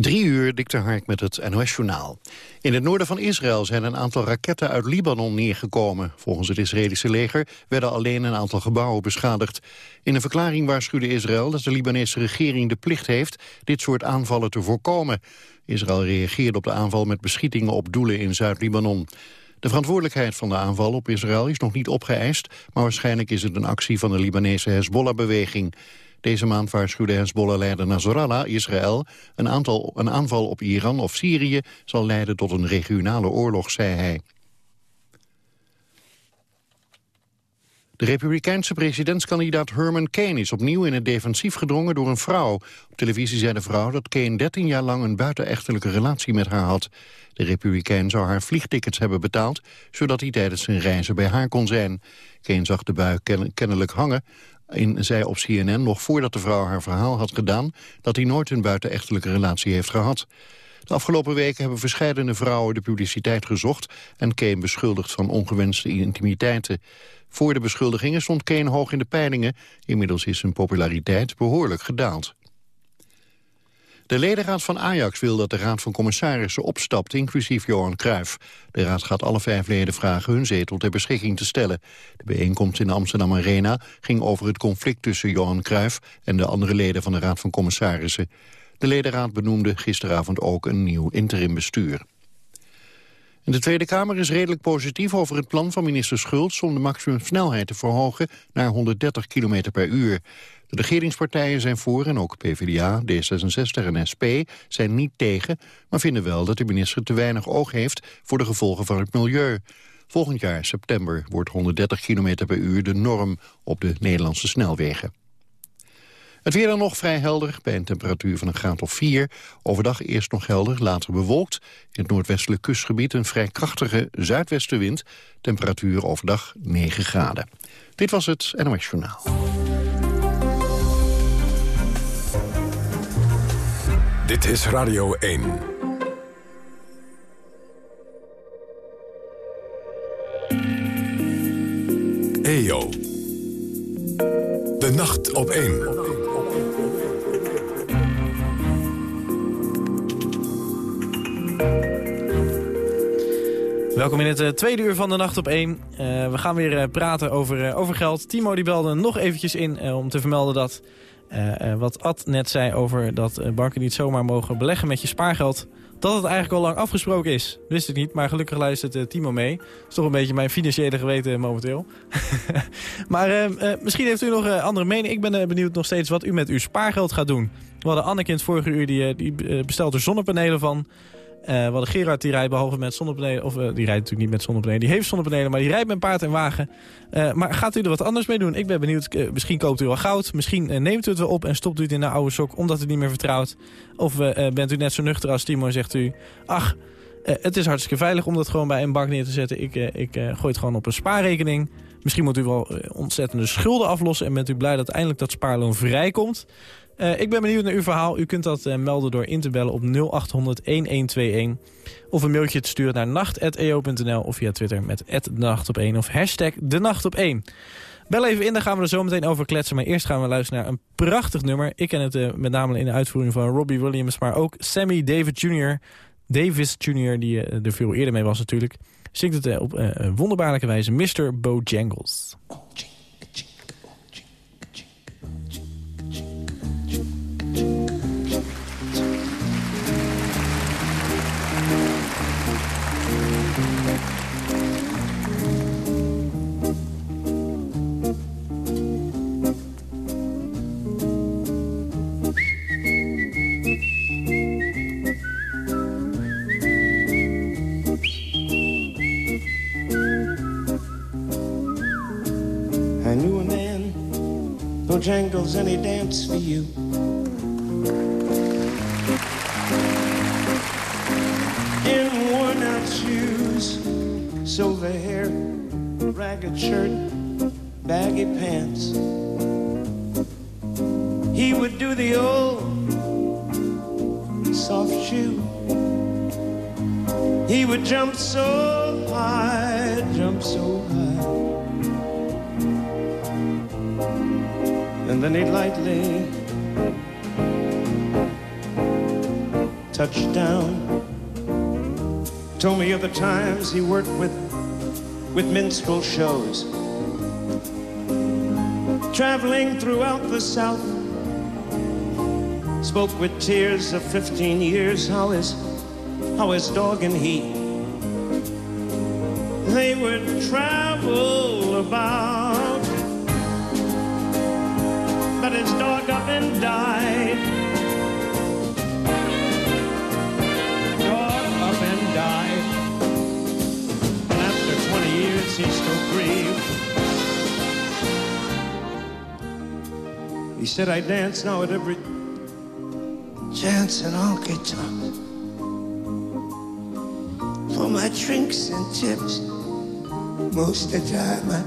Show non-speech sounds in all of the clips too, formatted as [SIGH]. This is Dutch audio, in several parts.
Drie uur, Dikte Hark met het NOS-journaal. In het noorden van Israël zijn een aantal raketten uit Libanon neergekomen. Volgens het Israëlische leger werden alleen een aantal gebouwen beschadigd. In een verklaring waarschuwde Israël dat de Libanese regering de plicht heeft... dit soort aanvallen te voorkomen. Israël reageerde op de aanval met beschietingen op doelen in Zuid-Libanon. De verantwoordelijkheid van de aanval op Israël is nog niet opgeëist... maar waarschijnlijk is het een actie van de Libanese Hezbollah-beweging. Deze maand waarschuwde Hezbollah-leider Nasrallah Israël... Een, aantal, een aanval op Iran of Syrië zal leiden tot een regionale oorlog, zei hij. De republikeinse presidentskandidaat Herman Kane is opnieuw in het defensief gedrongen door een vrouw. Op televisie zei de vrouw dat Kane 13 jaar lang een buitenechtelijke relatie met haar had. De republikein zou haar vliegtickets hebben betaald, zodat hij tijdens zijn reizen bij haar kon zijn. Kane zag de bui kennelijk hangen en zei op CNN nog voordat de vrouw haar verhaal had gedaan... dat hij nooit een buitenechtelijke relatie heeft gehad. De afgelopen weken hebben verschillende vrouwen de publiciteit gezocht... en Kane beschuldigd van ongewenste intimiteiten. Voor de beschuldigingen stond Kane hoog in de peilingen. Inmiddels is zijn populariteit behoorlijk gedaald. De ledenraad van Ajax wil dat de raad van commissarissen opstapt, inclusief Johan Cruijff. De raad gaat alle vijf leden vragen hun zetel ter beschikking te stellen. De bijeenkomst in de Amsterdam Arena ging over het conflict tussen Johan Cruijff en de andere leden van de raad van commissarissen. De ledenraad benoemde gisteravond ook een nieuw interimbestuur. En de Tweede Kamer is redelijk positief over het plan van minister Schultz... om de maximumsnelheid te verhogen naar 130 km per uur. De regeringspartijen zijn voor en ook PvdA, D66 en SP zijn niet tegen... maar vinden wel dat de minister te weinig oog heeft voor de gevolgen van het milieu. Volgend jaar, september, wordt 130 km per uur de norm op de Nederlandse snelwegen. Het weer dan nog vrij helder, bij een temperatuur van een graad of 4. Overdag eerst nog helder, later bewolkt. In het noordwestelijk kustgebied een vrij krachtige zuidwestenwind. Temperatuur overdag 9 graden. Dit was het NOS Journaal. Dit is Radio 1. EO. De nacht op 1. Welkom in het uh, tweede uur van de Nacht op 1. Uh, we gaan weer uh, praten over, over geld. Timo die belde nog eventjes in om te vermelden dat uh, wat Ad net zei over dat uh, banken niet zomaar mogen beleggen met je spaargeld... dat het eigenlijk al lang afgesproken is. Wist ik niet, maar gelukkig luistert Timo mee. Dat is toch een beetje mijn financiële geweten momenteel. [LAUGHS] maar misschien heeft u nog een andere mening. Ik ben benieuwd nog steeds wat u met uw spaargeld gaat doen. We hadden Anneke in het vorige uur, die, die bestelt er zonnepanelen van... Uh, we hadden Gerard, die rijdt behalve met zonnepanelen... of uh, die rijdt natuurlijk niet met zonnepanelen, die heeft zonnepanelen... maar die rijdt met paard en wagen. Uh, maar gaat u er wat anders mee doen? Ik ben benieuwd, misschien koopt u wel goud... misschien neemt u het wel op en stopt u het in de oude sok... omdat u niet meer vertrouwt. Of bent u net zo nuchter als Timo en zegt u... ach, het is hartstikke veilig om dat gewoon bij een bank neer te zetten. Ik, ik gooi het gewoon op een spaarrekening... Misschien moet u wel ontzettende schulden aflossen... en bent u blij dat eindelijk dat spaarloon vrijkomt. Uh, ik ben benieuwd naar uw verhaal. U kunt dat uh, melden door in te bellen op 0800-1121. Of een mailtje te sturen naar nacht.eo.nl of via Twitter met nachtop1 of hashtag de nacht op 1. Bel even in, daar gaan we er zo meteen over kletsen. Maar eerst gaan we luisteren naar een prachtig nummer. Ik ken het uh, met name in de uitvoering van Robbie Williams... maar ook Sammy David Jr., Davis Jr., die er veel eerder mee was natuurlijk... zingt het op wonderbaarlijke wijze Mr. Bojangles. jangles and he dance for you. In worn out shoes, silver hair, ragged shirt, baggy pants. He would do the old soft shoe. He would jump so high, jump so high. And then he lightly touched down. Told me of the times he worked with, with minstrel shows. Traveling throughout the South. Spoke with tears of 15 years how his, how his dog and he they would travel about. His dog up and died. Dog up and died. And after 20 years, he still grieved. He said, I dance now at every chance and honky tonk for my drinks and tips. Most of the time I,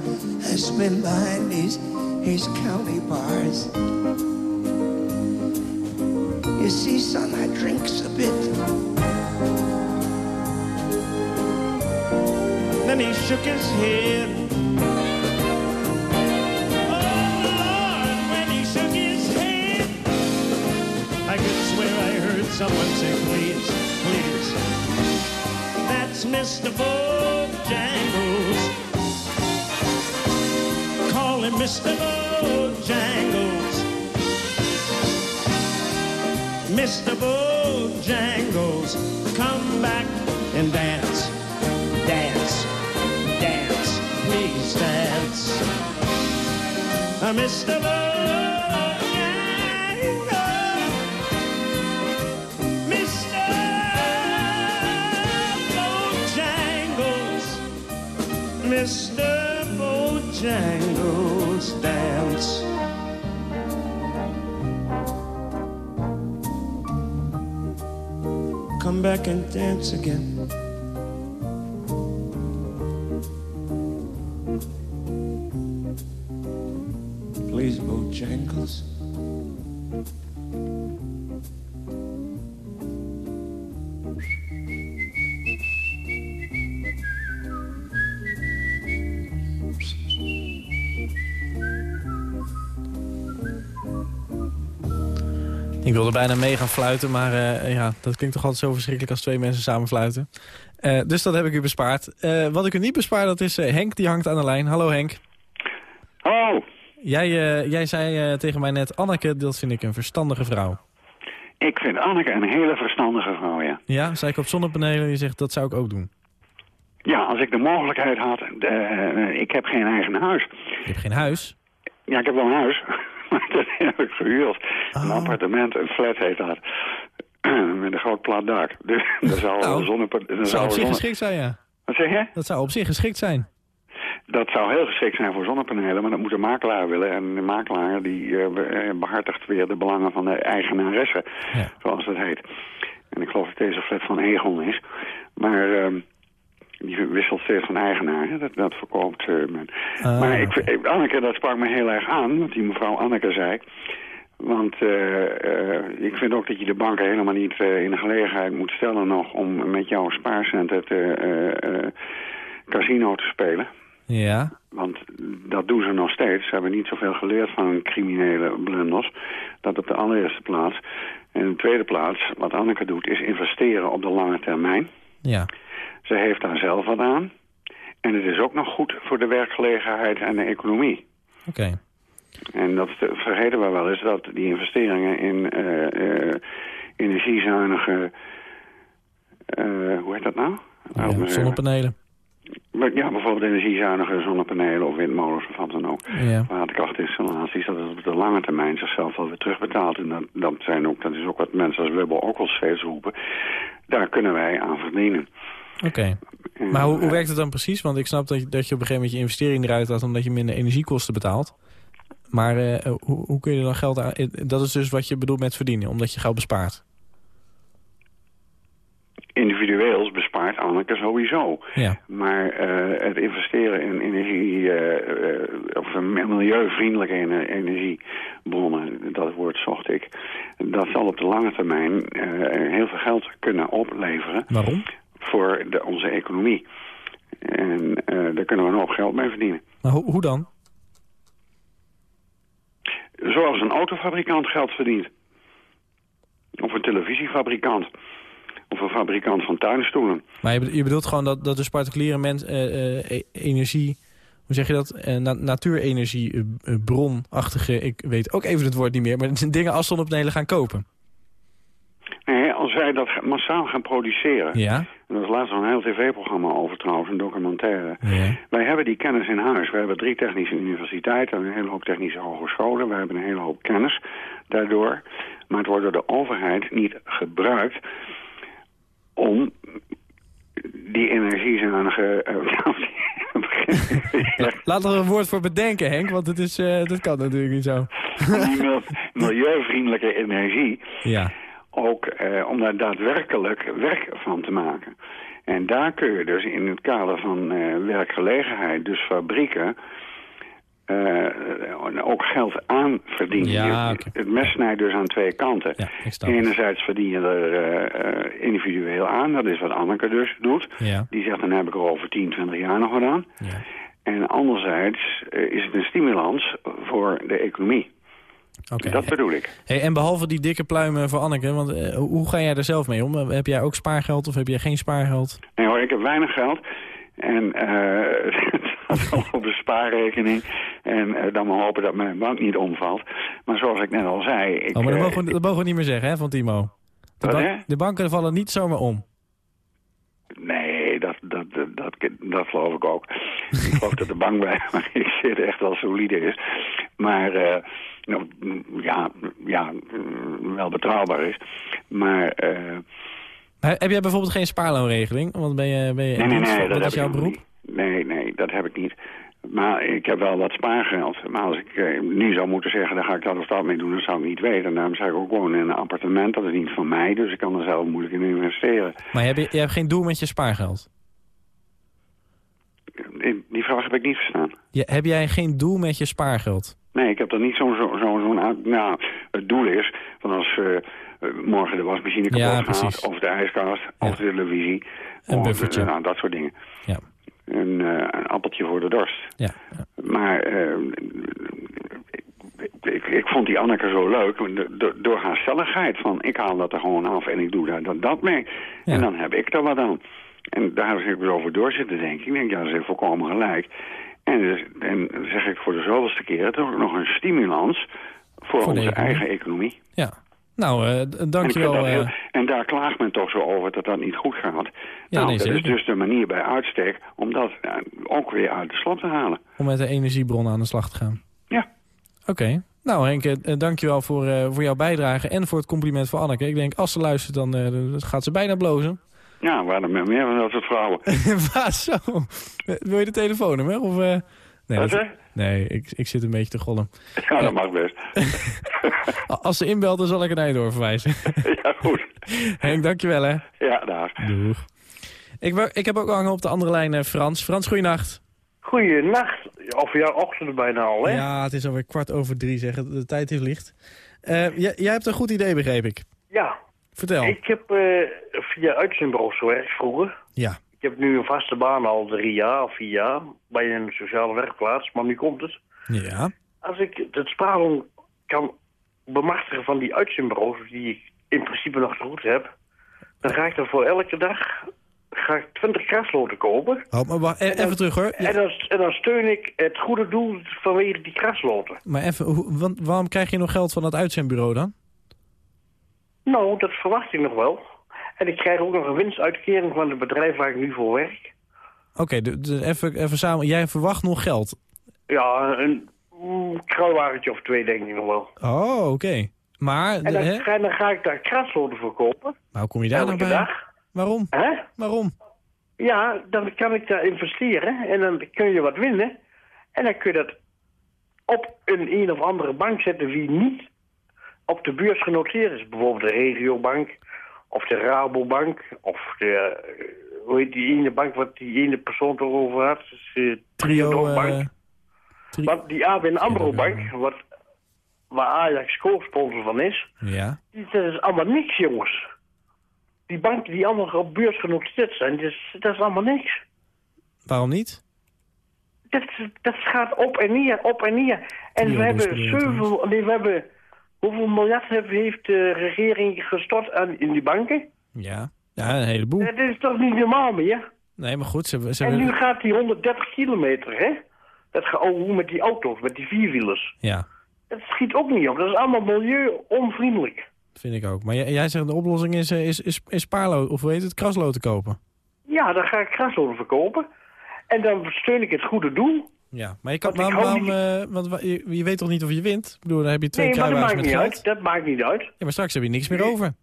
I spend behind these, these county bars. You see, son, I drinks a bit. Then he shook his head. Oh, Lord, when he shook his head, I could swear I heard someone say, please, please. That's Mr. Bojangles. Him Mr. Bojangles. Mr. Bojangles, come back and dance, dance, dance, please dance. Mr. Bojangles, Mr. Bojangles, Mr. Bojangles, back and dance again. Wilde bijna mee gaan fluiten, maar eh, ja, dat klinkt toch altijd zo verschrikkelijk als twee mensen samen fluiten. Eh, dus dat heb ik u bespaard. Eh, wat ik u niet bespaar, dat is Henk, die hangt aan de lijn. Hallo Henk. Hallo, Jij, jij zei tegen mij net, Anneke, dat vind ik een verstandige vrouw. ik vind Anneke een hele verstandige vrouw, ja. Ja, zei ik op zonnepanelen, je zegt, dat zou ik ook doen. Ja, als ik de mogelijkheid had, ik heb geen eigen huis. Je hebt geen huis. Ja, ik heb wel een huis, dat heb ik gehuurd. Een Oh. appartement, een flat heet dat. [CLEARS THROAT] Met een groot plat dak. [LAUGHS] Dus daar zou Nou, een zonne... daar Dat zou zou op zich zonne- geschikt zijn, ja. Wat zeg je? Dat zou op zich geschikt zijn. Dat zou heel geschikt zijn voor zonnepanelen, maar dat moet een makelaar willen. En de makelaar die eh, eh, behartigt weer de belangen van de eigenaresse, Ja. zoals dat heet. En ik geloof dat deze flat van Egon is. Maar ehm, die wisselt steeds van eigenaar. hè. Dat, dat verkoopt eh, men. Ah, maar ik, Anneke, dat sprak me heel erg aan, wat die mevrouw Anneke zei. Want eh, eh, ik vind ook dat je de banken helemaal niet in de gelegenheid moet stellen nog om met jouw spaarcenten te eh, casino te spelen. Ja, Want dat doen ze nog steeds. Ze hebben niet zoveel geleerd van criminele blunders. Dat op de allereerste plaats. En in de tweede plaats, wat Anneke doet, is investeren op de lange termijn. Ja. Ze heeft daar zelf wat aan. En het is ook nog goed voor de werkgelegenheid en de economie. Oké. En dat vergeten we wel eens, dat die investeringen in eh, eh, energiezuinige... eh, hoe heet dat nou? Ja, zonnepanelen. Ja, bijvoorbeeld energiezuinige zonnepanelen of windmolens of wat dan ook. Ja. Waterkrachtinstallaties, dat het op de lange termijn zichzelf wel weer terugbetaalt. En dat, dat, zijn ook, dat is ook wat mensen als Wubble ook wel steeds roepen. Daar kunnen wij aan verdienen. Oké. Maar hoe, hoe eh, werkt het dan precies? Want ik snap dat je, dat je op een gegeven moment je investering eruit had... omdat je minder energiekosten betaalt. Maar eh, hoe, hoe kun je dan geld aan... eh, Dat is dus wat je bedoelt met verdienen, omdat je geld bespaart. Individueels bespaart Anneke sowieso. Ja, Maar eh, het investeren in energie, eh, of een milieuvriendelijke ener- energiebronnen, dat woord zocht ik, dat zal op de lange termijn heel veel geld kunnen opleveren waarom? voor de, onze economie. En daar kunnen we een hoop geld mee verdienen. Maar hoe, hoe dan? Zoals een autofabrikant geld verdient. Of een televisiefabrikant. Of een fabrikant van tuinstoelen. Maar je, bedo- je bedoelt gewoon dat, dat dus particuliere mens, eh, eh, e- energie... Hoe zeg je dat? Na natuurenergie, bronachtige... Ik weet ook even het woord niet meer. Maar [LAUGHS] dingen als zonnepanelen gaan kopen. Nee, als wij dat massaal gaan produceren... Ja? en daar is laatst een heel tv-programma over trouwens, een documentaire... Ja. Wij hebben die kennis in huis. We hebben drie technische universiteiten en een hele hoop technische hogescholen. We hebben een hele hoop kennis daardoor. Maar het wordt door de overheid niet gebruikt om die energiezuinige... eh, [LAUGHS] [LAUGHS] Laat er een woord voor bedenken, Henk. Want het is, eh, dat kan natuurlijk niet zo. milieuvriendelijke energie Ja. ook eh, om daar daadwerkelijk werk van te maken. En daar kun je dus in het kader van eh, werkgelegenheid, dus fabrieken, eh, ook geld aan verdienen. Ja. Het mes snijdt dus aan twee kanten. Ja. Enerzijds verdien je er eh, individueel aan, dat is wat Anneke dus doet. Ja. Die zegt, dan heb ik er over 10, 20 jaar nog wat aan. ja. En anderzijds eh, is het een stimulans voor de economie. Oké. Dat bedoel ik. Hey, en behalve die dikke pluimen voor Anneke, want hoe ga jij er zelf mee om? Heb jij ook spaargeld of heb jij geen spaargeld? Nee hoor, ik heb weinig geld. En [LAUGHS] [LAUGHS] op de spaarrekening. En eh, dan maar hopen dat mijn bank niet omvalt. Maar zoals ik net al zei... Ik, Oh, maar dat eh, mogen, we, dat mogen we niet meer zeggen, hè, van Timo. De, Wat, de banken vallen niet zomaar om. Nee, dat, dat, dat, dat, dat geloof ik ook. ik [LAUGHS] geloof dat de bank bij [LAUGHS] ik zit echt wel solide is. Maar eh, nou, ja, ja, mm, wel betrouwbaar is. Maar He- Heb jij bijvoorbeeld geen spaarloonregeling? Want ben je, ben je nee, nee, nee, dat is jouw beroep? niet. Nee, nee, dat heb ik niet. Maar ik heb wel wat spaargeld. Maar als ik eh, nu zou moeten zeggen, dan ga ik dat of dat mee doen, dat zou ik niet weten. En daarom zeg ik ook gewoon in een appartement, dat is niet van mij, dus ik kan er zelf moeilijk in investeren. Maar heb je, je hebt geen doel met je spaargeld? Die vraag heb ik niet verstaan. Je, heb jij geen doel met je spaargeld? Nee, ik heb er niet zo'n... Zo, zo, nou, het doel is, van als eh, morgen de wasmachine kapot Ja, gaat, precies. of de ijskast, Ja. of de televisie. Een of, buffertje. nou, dat soort dingen. Ja. Een, eh, een appeltje voor de dorst. Ja. Maar eh, ik, ik, vond die Anneke zo leuk do- do- door haar stelligheid. Van ik haal dat er gewoon af en ik doe daar dat, dat mee. Ja. En dan heb ik er wat aan. En daar heb ik dus over door zitten denken. Ik denk, ja, dat is volkomen gelijk. En, dus, en zeg ik voor de zoveelste keer, het is ook nog een stimulans voor, Voor onze eigen economie. Ja. Nou, En, vind dankjewel. heel- eh, en daar klaagt men toch zo over dat dat niet goed gaat. Ja, nou, nee, dat is dus de manier bij uitstek om dat ook weer uit de slot te halen. om met de energiebron aan de slag te gaan. Ja. Oké. Nou Henk, dankjewel voor, voor jouw bijdrage en voor het compliment voor Anneke. Ik denk, als ze luistert, dan gaat ze bijna blozen. Ja, waar er meer van dat soort vrouwen. [LAUGHS] Waar zo? Wil je de telefoonnummer? Of, nee, Wat, dat- hè? nee ik, ik zit een beetje te gollen. [LAUGHS] Ja, dat mag best. [LAUGHS] Als ze inbelt, dan zal ik er naar je doorverwijzen. [LAUGHS] ja, goed. Henk, dankjewel hè. Ja, daar. Doeg. Ik, wou- ik heb ook hangen op de andere lijn eh, Frans. Frans, goeienacht. Goeienacht, of ja, ochtend bijna al, hè? Ja, het is alweer kwart over drie, zeg. De tijd is licht. Eh, jij, jij hebt een goed idee, begreep ik. Ja, Vertel. ik heb eh, via uitzendbureaus gewerkt vroeger. Ja. Ik heb nu een vaste baan al drie jaar of vier jaar bij een sociale werkplaats, maar nu komt het. Ja. Als ik het spaarloon kan bemachtigen van die uitzendbureaus, die ik in principe nog te goed heb, dan ga ik er voor elke dag ga ik 20 krasloten kopen. Oh, maar wacht, e- even terug hoor. Ja, En, dan, en dan steun ik het goede doel vanwege die krasloten. maar even, want waarom krijg je nog geld van dat uitzendbureau dan? Nou, dat verwacht ik nog wel. En ik krijg ook nog een winstuitkering van het bedrijf waar ik nu voor werk. Oké, de- even, even samen. Jij verwacht nog geld. Ja, een mm, kruiwagentje of twee denk ik nog wel. Oh, oké. Maar, En dan, hè? ga, dan ga ik daar krasloten voor kopen. Maar hoe kom je daar Elke bij? dag. Waarom? Hè? Waarom? Ja, dan kan ik daar investeren. En dan kun je wat winnen. En dan kun je dat op een een of andere bank zetten die niet op de beurs genoteerd is. Bijvoorbeeld de regiobank. Of de Rabobank. Of de, eh, hoe heet die ene bank wat die ene persoon erover had. Dus, eh, Trio... Bank. eh, tri- Want die ABN AMRO Bank, wat, waar Ajax co-sponsor van is, ja. die- dat is allemaal niks, jongens. Die banken die allemaal op beurs genoteerd zijn, dat is, dat is allemaal niks. Waarom niet? Dat, dat gaat op en neer, op en neer. En we hebben zoveel, nee, we hebben, hoeveel miljard heeft de regering gestort aan, in die banken? Ja. Ja, een heleboel. Dat is toch niet normaal meer? Nee, maar goed, ze, ze En nu gaat die 130 kilometer, hè? Dat geouwe met die auto's, met die vierwielers. Ja, Dat schiet ook niet op. Dat is allemaal milieu-onvriendelijk. vind ik ook. Maar jij, jij zegt de oplossing is, eh, is, is, is spaarlo, of hoe heet het, kraslo te kopen. Ja, dan ga ik grasloden verkopen. En dan steun ik het goede doel. Ja, maar je kan, Want waarom, eh, want wa- je, je weet toch niet of je wint? Ik bedoel, dan heb je twee Nee, maar dat maakt met niet geld. uit. Dat maakt niet uit. Ja, maar straks heb je niks meer over.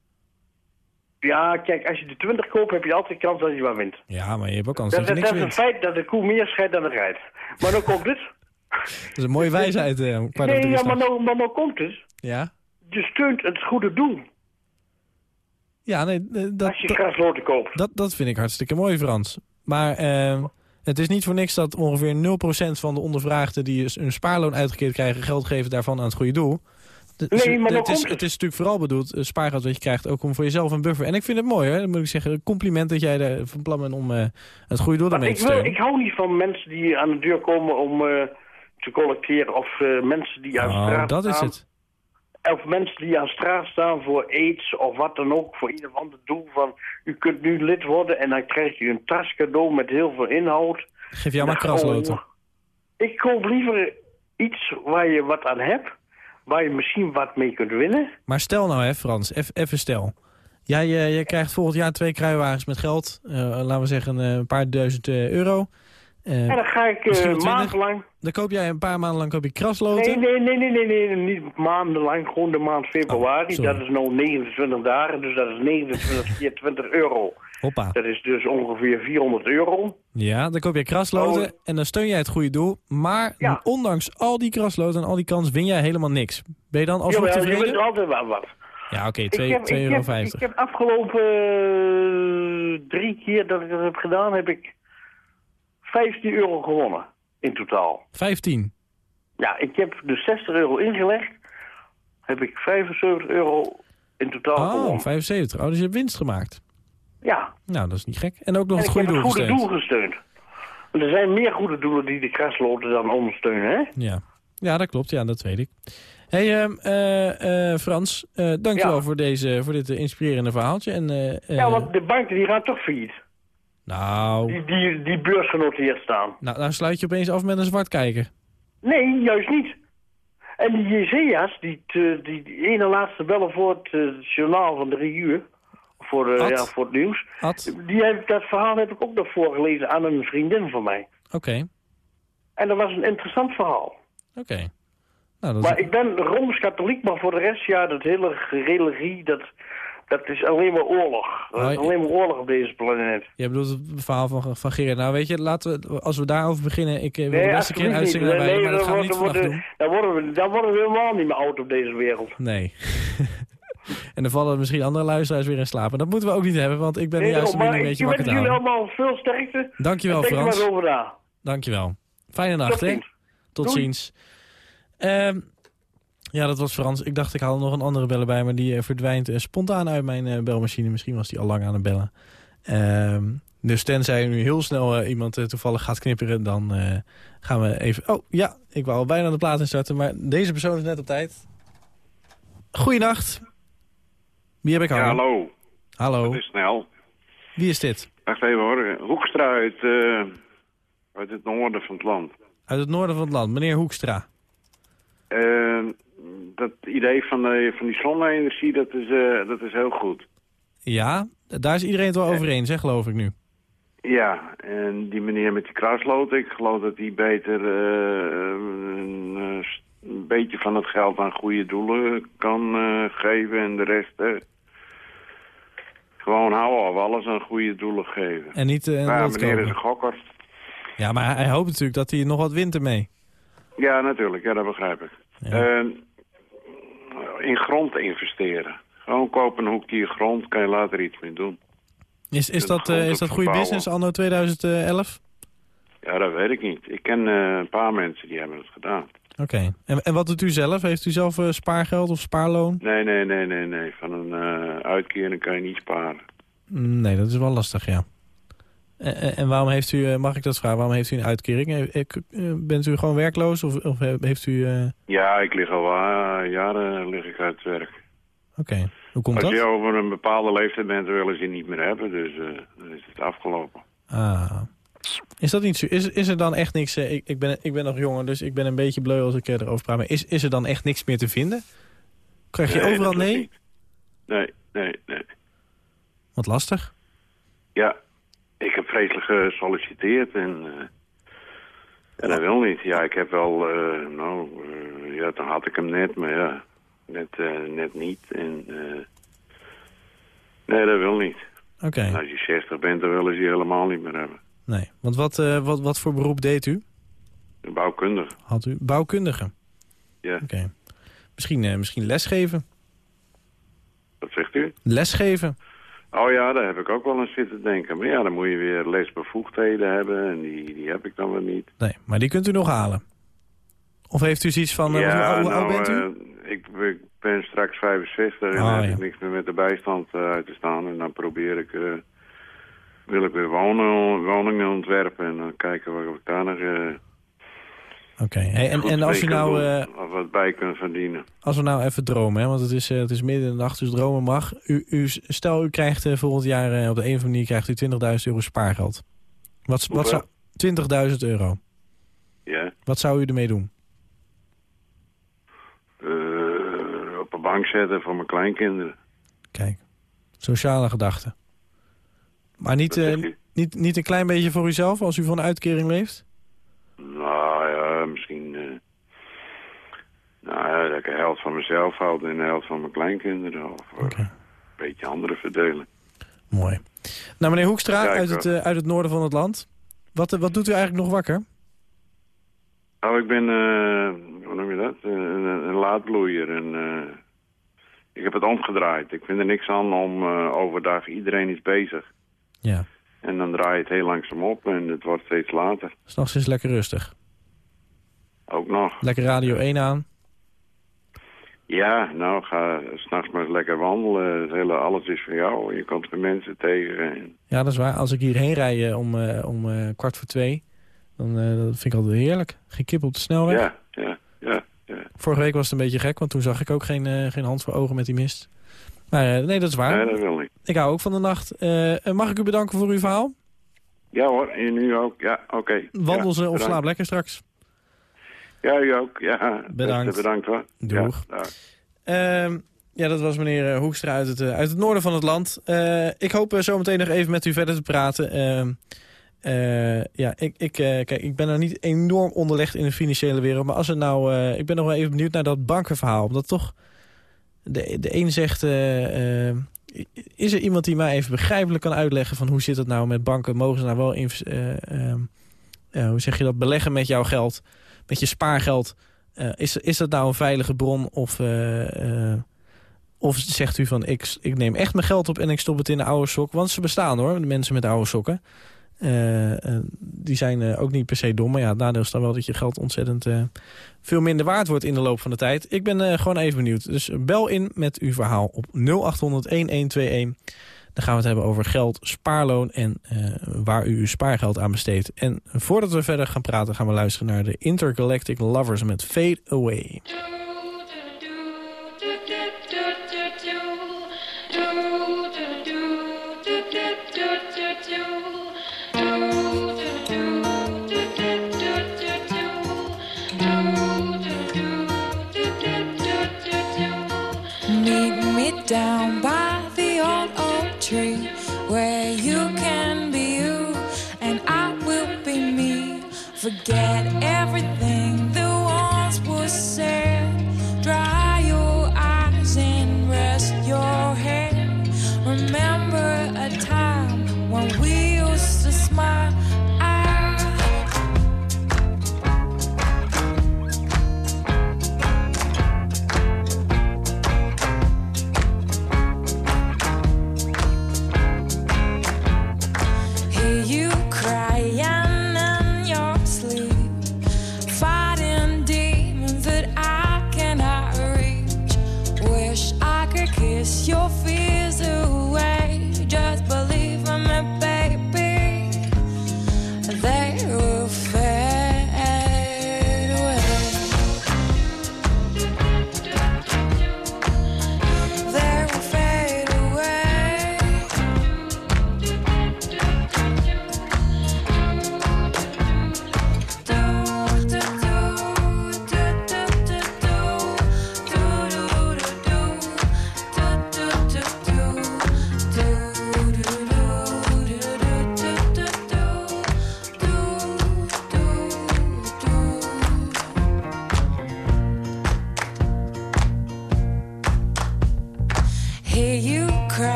Ja, kijk, als je de 20 koopt, heb je altijd kans dat je wat wint. Ja, maar je hebt ook kans Dat, dat je niks dat is een wint. feit dat de koe meer scheidt dan de geit. Maar dan komt het. [LAUGHS] Dat is een mooie wijsheid. eh, Nee, ja, maar nou, maar nou komt het. Ja? Je steunt het goede doel Ja, nee, eh, dat, als je grasloten koopt. dat, dat vind ik hartstikke mooi, Frans. Maar eh, het is niet voor niks dat ongeveer 0% van de ondervraagden... die een spaarloon uitgekeerd krijgen, geld geven daarvan aan het goede doel. Nee, ze- maar nou het, is, het. is natuurlijk vooral bedoeld, eh, spaargeld wat je krijgt... ook om voor jezelf een buffer. En ik vind het mooi, hè? Dan moet ik zeggen, een compliment dat jij er van plan bent... om eh, het goede doel daarmee ik, te steunen. ik hou niet van mensen die aan de deur komen om eh, te collecteren. Of mensen die aan Oh, straat dat is het. Of mensen die aan straat staan voor aids of wat dan ook. Voor ieder ander doel van... U kunt nu lid worden en dan krijgt u een tas cadeau met heel veel inhoud. Geef jou maar Nou, krasloten. Ik koop liever iets waar je wat aan hebt. Waar je misschien wat mee kunt winnen. Maar stel nou, hè, Frans, even stel. Jij, eh, je krijgt volgend jaar twee kruiwagens met geld. eh, laten we zeggen eh, een paar duizend euro. Eh, En dan ga ik uh, 20. maandenlang... dan koop jij een paar maanden lang koop je krasloten. Nee, nee, nee, nee, nee, nee, niet maandenlang. Gewoon de maand februari. Oh, dat is nou 29 dagen, dus dat is 29 keer 20 euro. Hoppa. Dat is dus ongeveer 400 euro. Ja, dan koop je krasloten Oh. en dan steun jij het goede doel. Maar Ja. ondanks al die krasloten en al die kans win jij helemaal niks. Ben je dan alsnog je tevreden? weet altijd wel wat. Ja, oké, Ik 2,50 heb, ik, euro. heb, ik heb afgelopen eh, drie keer dat ik dat heb gedaan, heb ik 15 euro gewonnen in totaal. 15. Ja, ik heb dus 60 euro ingelegd. Heb ik 75 euro in totaal Oh, gewonnen. 75. Oh, dus je hebt winst gemaakt. Ja, Nou, dat is niet gek. En ook nog en het goede het doel goede doel gesteund. Want er zijn meer goede doelen die de krasloten dan ondersteunen, hè? Ja. ja, dat klopt. Ja, dat weet ik. hey, ehm, eh, eh, Frans, eh dankjewel Ja. voor, deze, voor dit inspirerende verhaaltje. En, Ja, want de banken die gaan toch failliet. Nou, Die, die, die beursgenoteerd staan. nou, nou sluit je opeens af met een zwart kijken. Nee, juist niet. En die JCA's, die, te- die, die ene laatste bellen voor het eh, journaal van drie uur, voor, Ad? ja, voor het nieuws, Ad, die heb, dat verhaal heb ik ook nog voorgelezen aan een vriendin van mij. oké. En dat was een interessant verhaal. Oké. Nou, Maar ik ben Rooms-Katholiek, maar voor de rest, ja, dat hele religie, dat, dat is alleen maar oorlog. Dat is alleen maar oorlog op deze planeet. Jij bedoelt het verhaal van, van Gerard. Nou, weet je, laten we, als we daarover beginnen... Ik eh, wil Nee, de beste keer een uitzending erbij, Nee, maar dat gaan we niet worden, doen. dan, worden we, dan worden we helemaal niet meer oud op deze wereld. Nee. [LAUGHS] en dan vallen misschien andere luisteraars weer in slaap. En dat moeten we ook niet hebben, want ik ben Nee, juist een beetje ik wakker wens te jullie houden. allemaal veel sterkte. Dankjewel, Denk er maar Frans. over na. Dankjewel. Fijne nacht, hè? Tot Doei. ziens. Ehm, ja, dat was Frans. Ik dacht ik haal nog een andere beller bij, maar die eh, verdwijnt eh, spontaan uit mijn eh, belmachine. Misschien was die al lang aan het bellen. Ehm, dus tenzij nu heel snel iemand toevallig gaat knipperen, dan gaan we even... Oh, ja, ik wou al bijna de plaat instarten, maar deze persoon is net op tijd. Goeienacht. Wie heb ik al? Ja, hallo. Hallo. Dat is snel. Wie is dit? Wacht even hoor. Hoekstra uit, uit het noorden van het land. Uit het noorden van het land, meneer Hoekstra. Dat idee van, de, van die zonne-energie, dat, is, eh, dat is heel goed. Ja, daar is iedereen het wel over eens, hè, geloof ik nu. Ja, en die meneer met die krasloot, ik geloof dat hij beter eh, een, eh, een beetje van het geld aan goede doelen kan geven en de rest gewoon houden of alles aan goede doelen geven. En niet eh, een ja, lot meneer is een gokker. Ja, maar hij, hoopt natuurlijk dat hij nog wat wint ermee. Ja, natuurlijk. Ja, dat begrijp ik. Ja. Eh, in grond investeren. Gewoon kopen een hoekje grond, kan je later iets mee doen. Is, is dat, eh, is dat goede business anno 2011? Ja, dat weet ik niet. Ik ken eh, een paar mensen die hebben het gedaan. Oké. En, en wat doet u zelf? Heeft u zelf eh, spaargeld of spaarloon? Nee, nee, nee, nee, nee. Van een uitkering kan je niet sparen. Nee, dat is wel lastig, ja. En, waarom heeft u, eh, mag ik dat vragen, waarom heeft u een uitkering? Eh, eh, Bent u gewoon werkloos of, of heeft u... Ja, ik lig al jaren lig ik uit het werk. Oké, hoe komt Als dat? je over een bepaalde leeftijd bent, willen ze je niet meer hebben. Dus dan is het afgelopen. Ah. Is dat niet zo? Is, is er dan echt niks... ik, ik, ben, ik ben nog jonger, dus ik ben een beetje bleu als ik erover praat. Maar is, is er dan echt niks meer te vinden? Krijg je Nee, overal nee? Nee, nee, nee. Wat lastig. Ja, ik heb vreselijk gesolliciteerd en... eh en dat wil niet. Ja, ik heb wel... eh, nou, eh, ja, dan had ik hem net, maar ja, net, net niet. En... nee, dat wil niet. Oké, En als je 60 bent, dan willen ze je helemaal niet meer hebben. nee. Want wat, wat, wat voor beroep deed u? Bouwkundige. Had u bouwkundige? Ja, Oké. Misschien, misschien lesgeven? wat zegt u? Lesgeven? Oh ja, daar heb ik ook wel eens zitten denken. Maar ja, dan moet je weer lesbevoegdheden hebben en die, die heb ik dan weer niet. Nee, maar die kunt u nog halen. Of heeft u zoiets van... eh, ja, hoe, oud nou, bent u? eh, ik, ik ben straks 65 en Ah, dan heb ja. ik niks meer met de bijstand eh, uit te staan. En dan probeer ik, wil ik weer wonen, woningen ontwerpen en dan kijken wat ik daar nog Oké. Hey, en, en als, kan nou, eh, wat bij kunt verdienen. als we nou even dromen, hè, want het is, eh, het is midden in de nacht, dus dromen mag. U, u, stel, u krijgt eh, volgend jaar op de een of andere manier krijgt u 20.000 euro spaargeld. Wat, wat zou, 20.000 euro. Ja, Wat zou u ermee doen? Op een bank zetten voor mijn kleinkinderen. Kijk, sociale gedachten. Maar niet, niet, niet een klein beetje voor uzelf als u van een uitkering leeft? Nou ja, misschien... eh, nou dat ik de helft van mezelf houd en de helft van mijn kleinkinderen. Of eh, een beetje andere verdelen. Mooi. Nou, meneer Hoekstra, uit, het, eh, uit het noorden van het land. Wat, eh, wat doet u eigenlijk nog wakker? Oh, ik ben, eh, hoe noem je dat? Eh, Een, een laadbloeier. En, eh, ik heb het omgedraaid. Ik vind er niks aan om eh, overdag, iedereen is bezig. Ja, En dan draai je het heel langzaam op en het wordt steeds later. s'nachts is het lekker rustig. Ook nog. Lekker Radio 1 aan. Ja, nou, ga s'nachts maar eens lekker wandelen. Het hele, alles is voor jou. Je komt de mensen tegen. En, Ja, dat is waar. Als ik hierheen rij eh, om, eh, om eh, kwart voor twee... dan dat vind ik altijd heerlijk. Geen kip op de snelweg. ja, ja, ja, ja. Vorige week was het een beetje gek, want toen zag ik ook geen, geen hand voor ogen met die mist. Maar eh, nee, dat is waar. Nee, dat wil niet. Ik hou ook van de nacht. Mag ik u bedanken voor uw verhaal? Ja hoor, en u ook. Ja, oké. Wandel Ja, ze of slaap lekker straks. Ja, u ook. Ja, Bedankt. bedankt hoor. Doeg. Ja. Ehm, ja, dat was meneer eh, Hoekstra uit het, eh, uit het noorden van het land. Eh, ik hoop zo meteen nog even met u verder te praten. Ehm, eh, ja, ik, ik, kijk, ik ben er niet enorm onderlegd in de financiële wereld. Maar als het nou, ik ben nog wel even benieuwd naar dat bankenverhaal. Omdat toch, de, de een zegt, is er iemand die mij even begrijpelijk kan uitleggen... van hoe zit het nou met banken? Mogen ze nou wel, eh, ehm, eh, hoe zeg je dat, beleggen met jouw geld, met je spaargeld... Eh, is, is dat nou een veilige bron of, eh, eh, of zegt u van ik, ik neem echt mijn geld op en ik stop het in de oude sok? Want ze bestaan hoor, de mensen met oude sokken. Die zijn ook niet per se dom. Maar ja, het nadeel is dan wel dat je geld ontzettend veel minder waard wordt in de loop van de tijd. Ik ben gewoon even benieuwd. Dus bel in met uw verhaal op 0800-1121. Dan gaan we het hebben over geld, spaarloon en eh, waar u uw spaargeld aan besteedt. En voordat we verder gaan praten gaan we luisteren naar de Intergalactic Lovers met Fade Away. Down by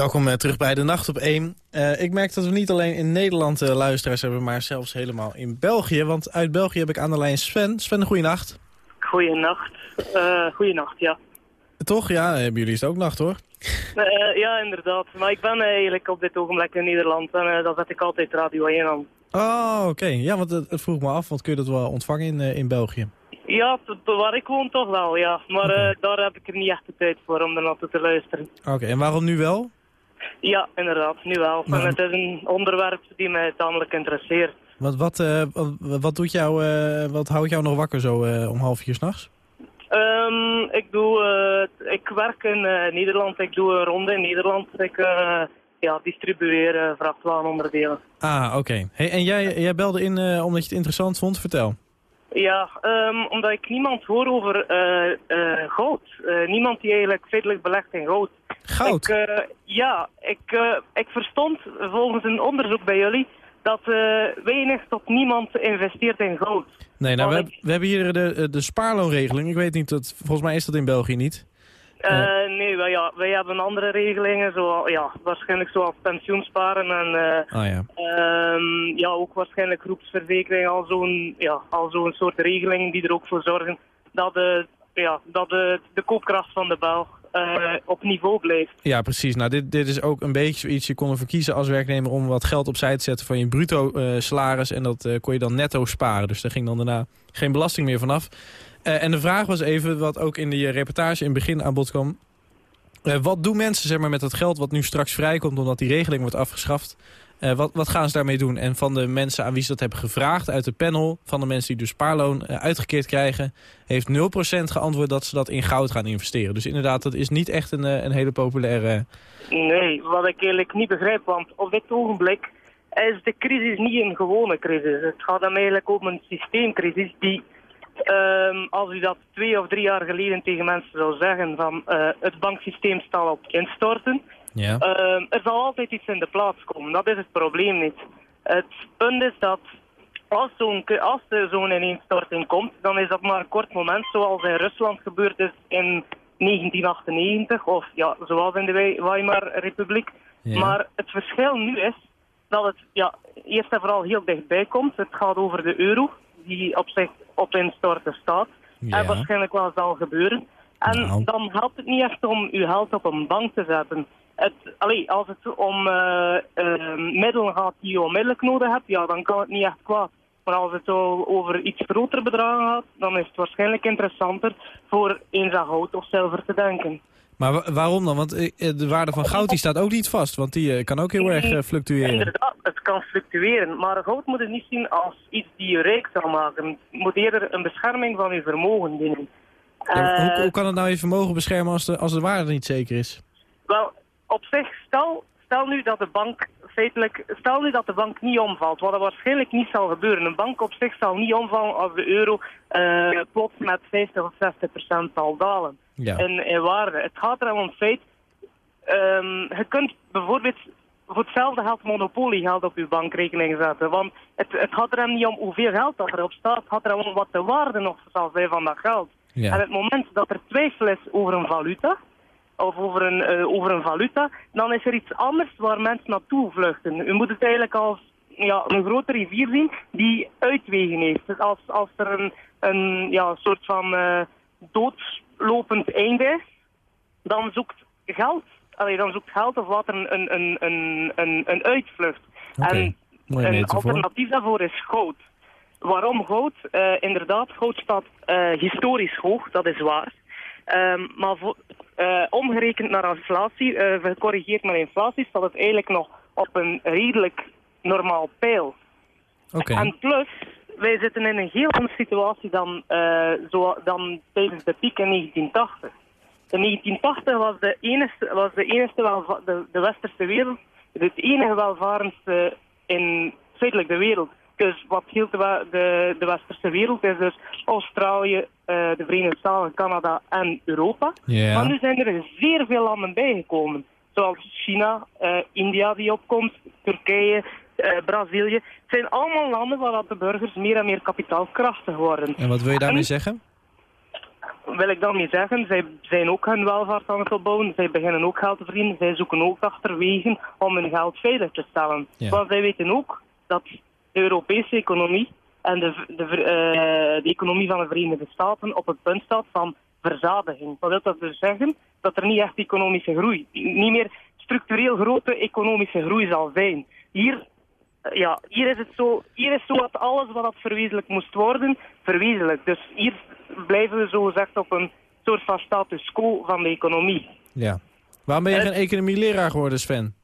Welkom eh, terug bij De Nacht op 1. Eh, ik merk dat we niet alleen in Nederland eh, luisteraars hebben... maar zelfs helemaal in België. Want uit België heb ik aan de lijn Sven. Sven, goeienacht. Goeienacht. Uh, goeienacht, ja. Toch? Ja, hebben jullie het ook nacht, hoor. Ja, inderdaad. Maar ik ben eigenlijk op dit ogenblik in Nederland. En dan zet ik altijd Radio 1 aan. Oh, oké. Ja, want het, vroeg me af. Want kun je dat wel ontvangen in, in België? Ja, waar ik woon toch wel, ja. Maar okay. daar heb ik er niet echt de tijd voor om er naartoe te luisteren. Oké, en waarom nu wel? Ja, inderdaad, nu wel. Maar... Het is een onderwerp die mij tamelijk interesseert. Wat, wat, uh, wat, wat, doet jou, uh, wat houdt jou nog wakker zo uh, om half vier s'nachts? Um, ik, doe, ik werk in Nederland, ik doe een ronde in Nederland. Ik ja, distribueer vrachtwagenonderdelen. Ah, oké. Okay. Hey, en jij, jij belde in omdat je het interessant vond, vertel. Ja, um, omdat ik niemand hoor over goud. niemand die eigenlijk feitelijk belegt in goud. Goud? Ik, uh, ja, ik, uh, ik verstond volgens een onderzoek bij jullie dat uh, weinig tot niemand investeert in goud. Nee, nou, we, ik... we, hebben hier de, de spaarloonregeling. Ik weet niet, dat, volgens mij is dat in België niet. Nee, wij, ja, wij hebben andere regelingen, zo, ja, waarschijnlijk zoals pensioensparen en oh, ja. Um, ja, ook waarschijnlijk groepsverzekering, al zo'n ja, al zo'n soort regelingen die er ook voor zorgen dat, de, ja, dat de, de koopkracht van de Belg uh, op niveau blijft. Ja, precies. Nou, dit, dit is ook een beetje zoiets. Je kon ervoor kiezen als werknemer om wat geld opzij te zetten van je bruto salaris. En dat kon je dan netto sparen. Dus daar ging dan daarna geen belasting meer vanaf. En de vraag was even, wat ook in die reportage in het begin aan bod kwam. wat doen mensen zeg maar, met dat geld wat nu straks vrijkomt omdat die regeling wordt afgeschaft? Uh, wat, wat, gaan ze daarmee doen? En van de mensen aan wie ze dat hebben gevraagd uit de panel... van de mensen die dus spaarloon uitgekeerd krijgen... heeft 0% geantwoord dat ze dat in goud gaan investeren. Dus inderdaad, dat is niet echt een, een hele populaire... Nee, wat ik eigenlijk niet begrijp. Want op dit ogenblik is de crisis niet een gewone crisis. Het gaat dan eigenlijk om een systeemcrisis die... Um, als u dat twee of drie jaar geleden tegen mensen zou zeggen... van uh, het banksysteem staat op instorten... Ja. Uh, er zal altijd iets in de plaats komen, dat is het probleem niet. Het punt is dat als, zo'n als er zo'n ineenstorting komt, dan is dat maar een kort moment, zoals in Rusland gebeurd is in 1998, of ja, zoals in de Weimar-republiek. Ja. Maar het verschil nu is dat het ja, eerst en vooral heel dichtbij komt. Het gaat over de euro, die op zich op instorten staat. Ja. En waarschijnlijk wel zal gebeuren. En Nou. dan helpt het niet echt om uw geld op een bank te zetten. Het, allee, als het om uh, uh, middelen gaat die je onmiddellijk nodig hebt, ja, dan kan het niet echt kwaad. Maar als het zo over iets grotere bedragen gaat, dan is het waarschijnlijk interessanter voor eens aan goud of zilver te denken. Maar wa waarom dan? Want eh, de waarde van goud die staat ook niet vast. Want die eh, kan ook heel erg eh, fluctueren. Inderdaad, het kan fluctueren. Maar goud moet je niet zien als iets die je rijk zal maken. Het moet eerder een bescherming van je vermogen dienen. Ja, Eh, hoe, hoe kan het nou je vermogen beschermen als de, als de waarde niet zeker is? Wel, op zich, stel, stel nu dat de bank feitelijk, stel nu dat de bank niet omvalt, wat er waarschijnlijk niet zal gebeuren. Een bank op zich zal niet omvallen als de euro eh, plots met 50 of 60 procent zal dalen Ja. in, in waarde. Het gaat er om het feit, ehm, je kunt bijvoorbeeld voor hetzelfde geld monopoliegeld op uw bankrekening zetten. Want het, het gaat er niet om hoeveel geld dat erop staat, het gaat er om wat de waarde nog zal zijn van dat geld. Ja. En het moment dat er twijfel is over een valuta, of over een, eh, over een valuta, dan is er iets anders waar mensen naartoe vluchten. U moet het eigenlijk als ja, een grote rivier zien die uitwegen heeft. Dus als, als er een, een ja, soort van eh, dood, lopend einde, dan zoekt geld, allee, dan zoekt geld of wat een, een, een, een, een, uitvlucht. En een alternatief daarvoor is goud. Waarom goud? Eh, inderdaad, goud staat eh, historisch hoog, dat is waar. Ehm, maar voor, eh, omgerekend naar inflatie, gecorrigeerd naar inflatie, staat het eigenlijk nog op een redelijk normaal peil. En plus, wij zitten in een heel andere situatie dan, eh, zo, dan tijdens de piek in 1980. In 1980 was de enige, was de, enige welva- de, de westerse wereld het enige welvarendste in feitelijk de wereld. Dus wat hield de, de, de westerse wereld is dus Australië, eh, de Verenigde Staten, Canada en Europa. Maar nu zijn er zeer veel landen bijgekomen. Zoals China, eh, India die opkomt, Turkije, Brazilië. Het zijn allemaal landen waar de burgers meer en meer kapitaalkrachtig worden. En wat wil je daarmee En- zeggen? wil ik dan niet zeggen, zij zijn ook hun welvaart aan het opbouwen. Zij beginnen ook geld te verdienen. Zij zoeken ook achterwegen om hun geld veilig te stellen. Ja. Want zij weten ook dat de Europese economie en de, de, eh, de economie van de Verenigde Staten op het punt staat van verzadiging. Wat wil dat dus zeggen? Dat er niet echt economische groei, niet meer structureel grote economische groei zal zijn. Hier eh, ja, hier is het zo, hier is zo dat alles wat verwezenlijk moest worden, verwezenlijk. Dus hier blijven we zo gezegd op een soort van status quo van de economie. Ja. Waarom ben je geen economieleraar geworden, Sven?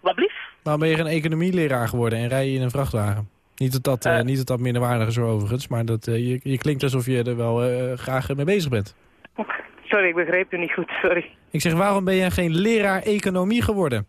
Wat blieft? Waarom ben je geen economieleraar geworden en rij je in een vrachtwagen? Niet dat dat, eh, Eh. niet dat, dat minderwaardig is overigens, maar dat, eh, je, je klinkt alsof je er wel eh, graag mee bezig bent. Sorry, ik begrijp u niet goed, sorry. Ik zeg, waarom ben je geen leraar economie geworden?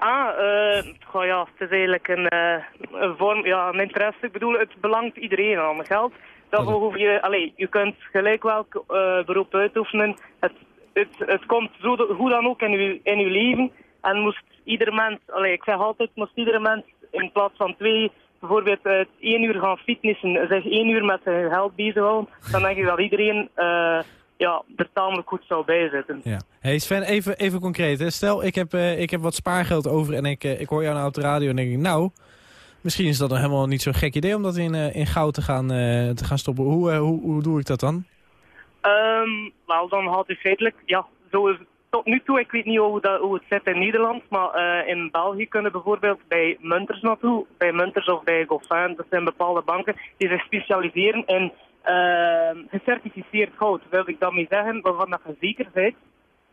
Ah, eh, goh, ja, het is eigenlijk een, eh, een vorm, ja, een interesse. Ik bedoel, het belangt iedereen aan geld. Daarvoor hoef je, allee, je kunt gelijk welk eh, beroep uitoefenen. Het, het, het komt zo hoe dan ook in uw, in uw leven. En moest ieder mens, allee, ik zeg altijd, moest ieder mens in plaats van twee, bijvoorbeeld eh, één uur gaan fitnessen, zich één uur met zijn geld bezighouden, dan denk ik dat iedereen eh, ja, er tamelijk goed zou bijzitten. Ja. Hey Sven, even, even concreet. Hè. Stel, ik heb, eh, ik heb wat spaargeld over en ik, eh, ik hoor jou nou op de radio en denk ik... nou, misschien is dat dan helemaal niet zo'n gek idee om dat in, eh, in goud te gaan, te gaan stoppen. Hoe, hoe, hoe doe ik dat dan? Ehm, wel, dan had u feitelijk, ja, zo is, tot nu toe, ik weet niet hoe, dat, hoe het zit in Nederland, maar in België kunnen bijvoorbeeld bij Munters naartoe, bij Munters of bij Goffin, dat zijn bepaalde banken die zich specialiseren in gecertificeerd goud. Wil ik daarmee zeggen, waarvan dat je zeker bent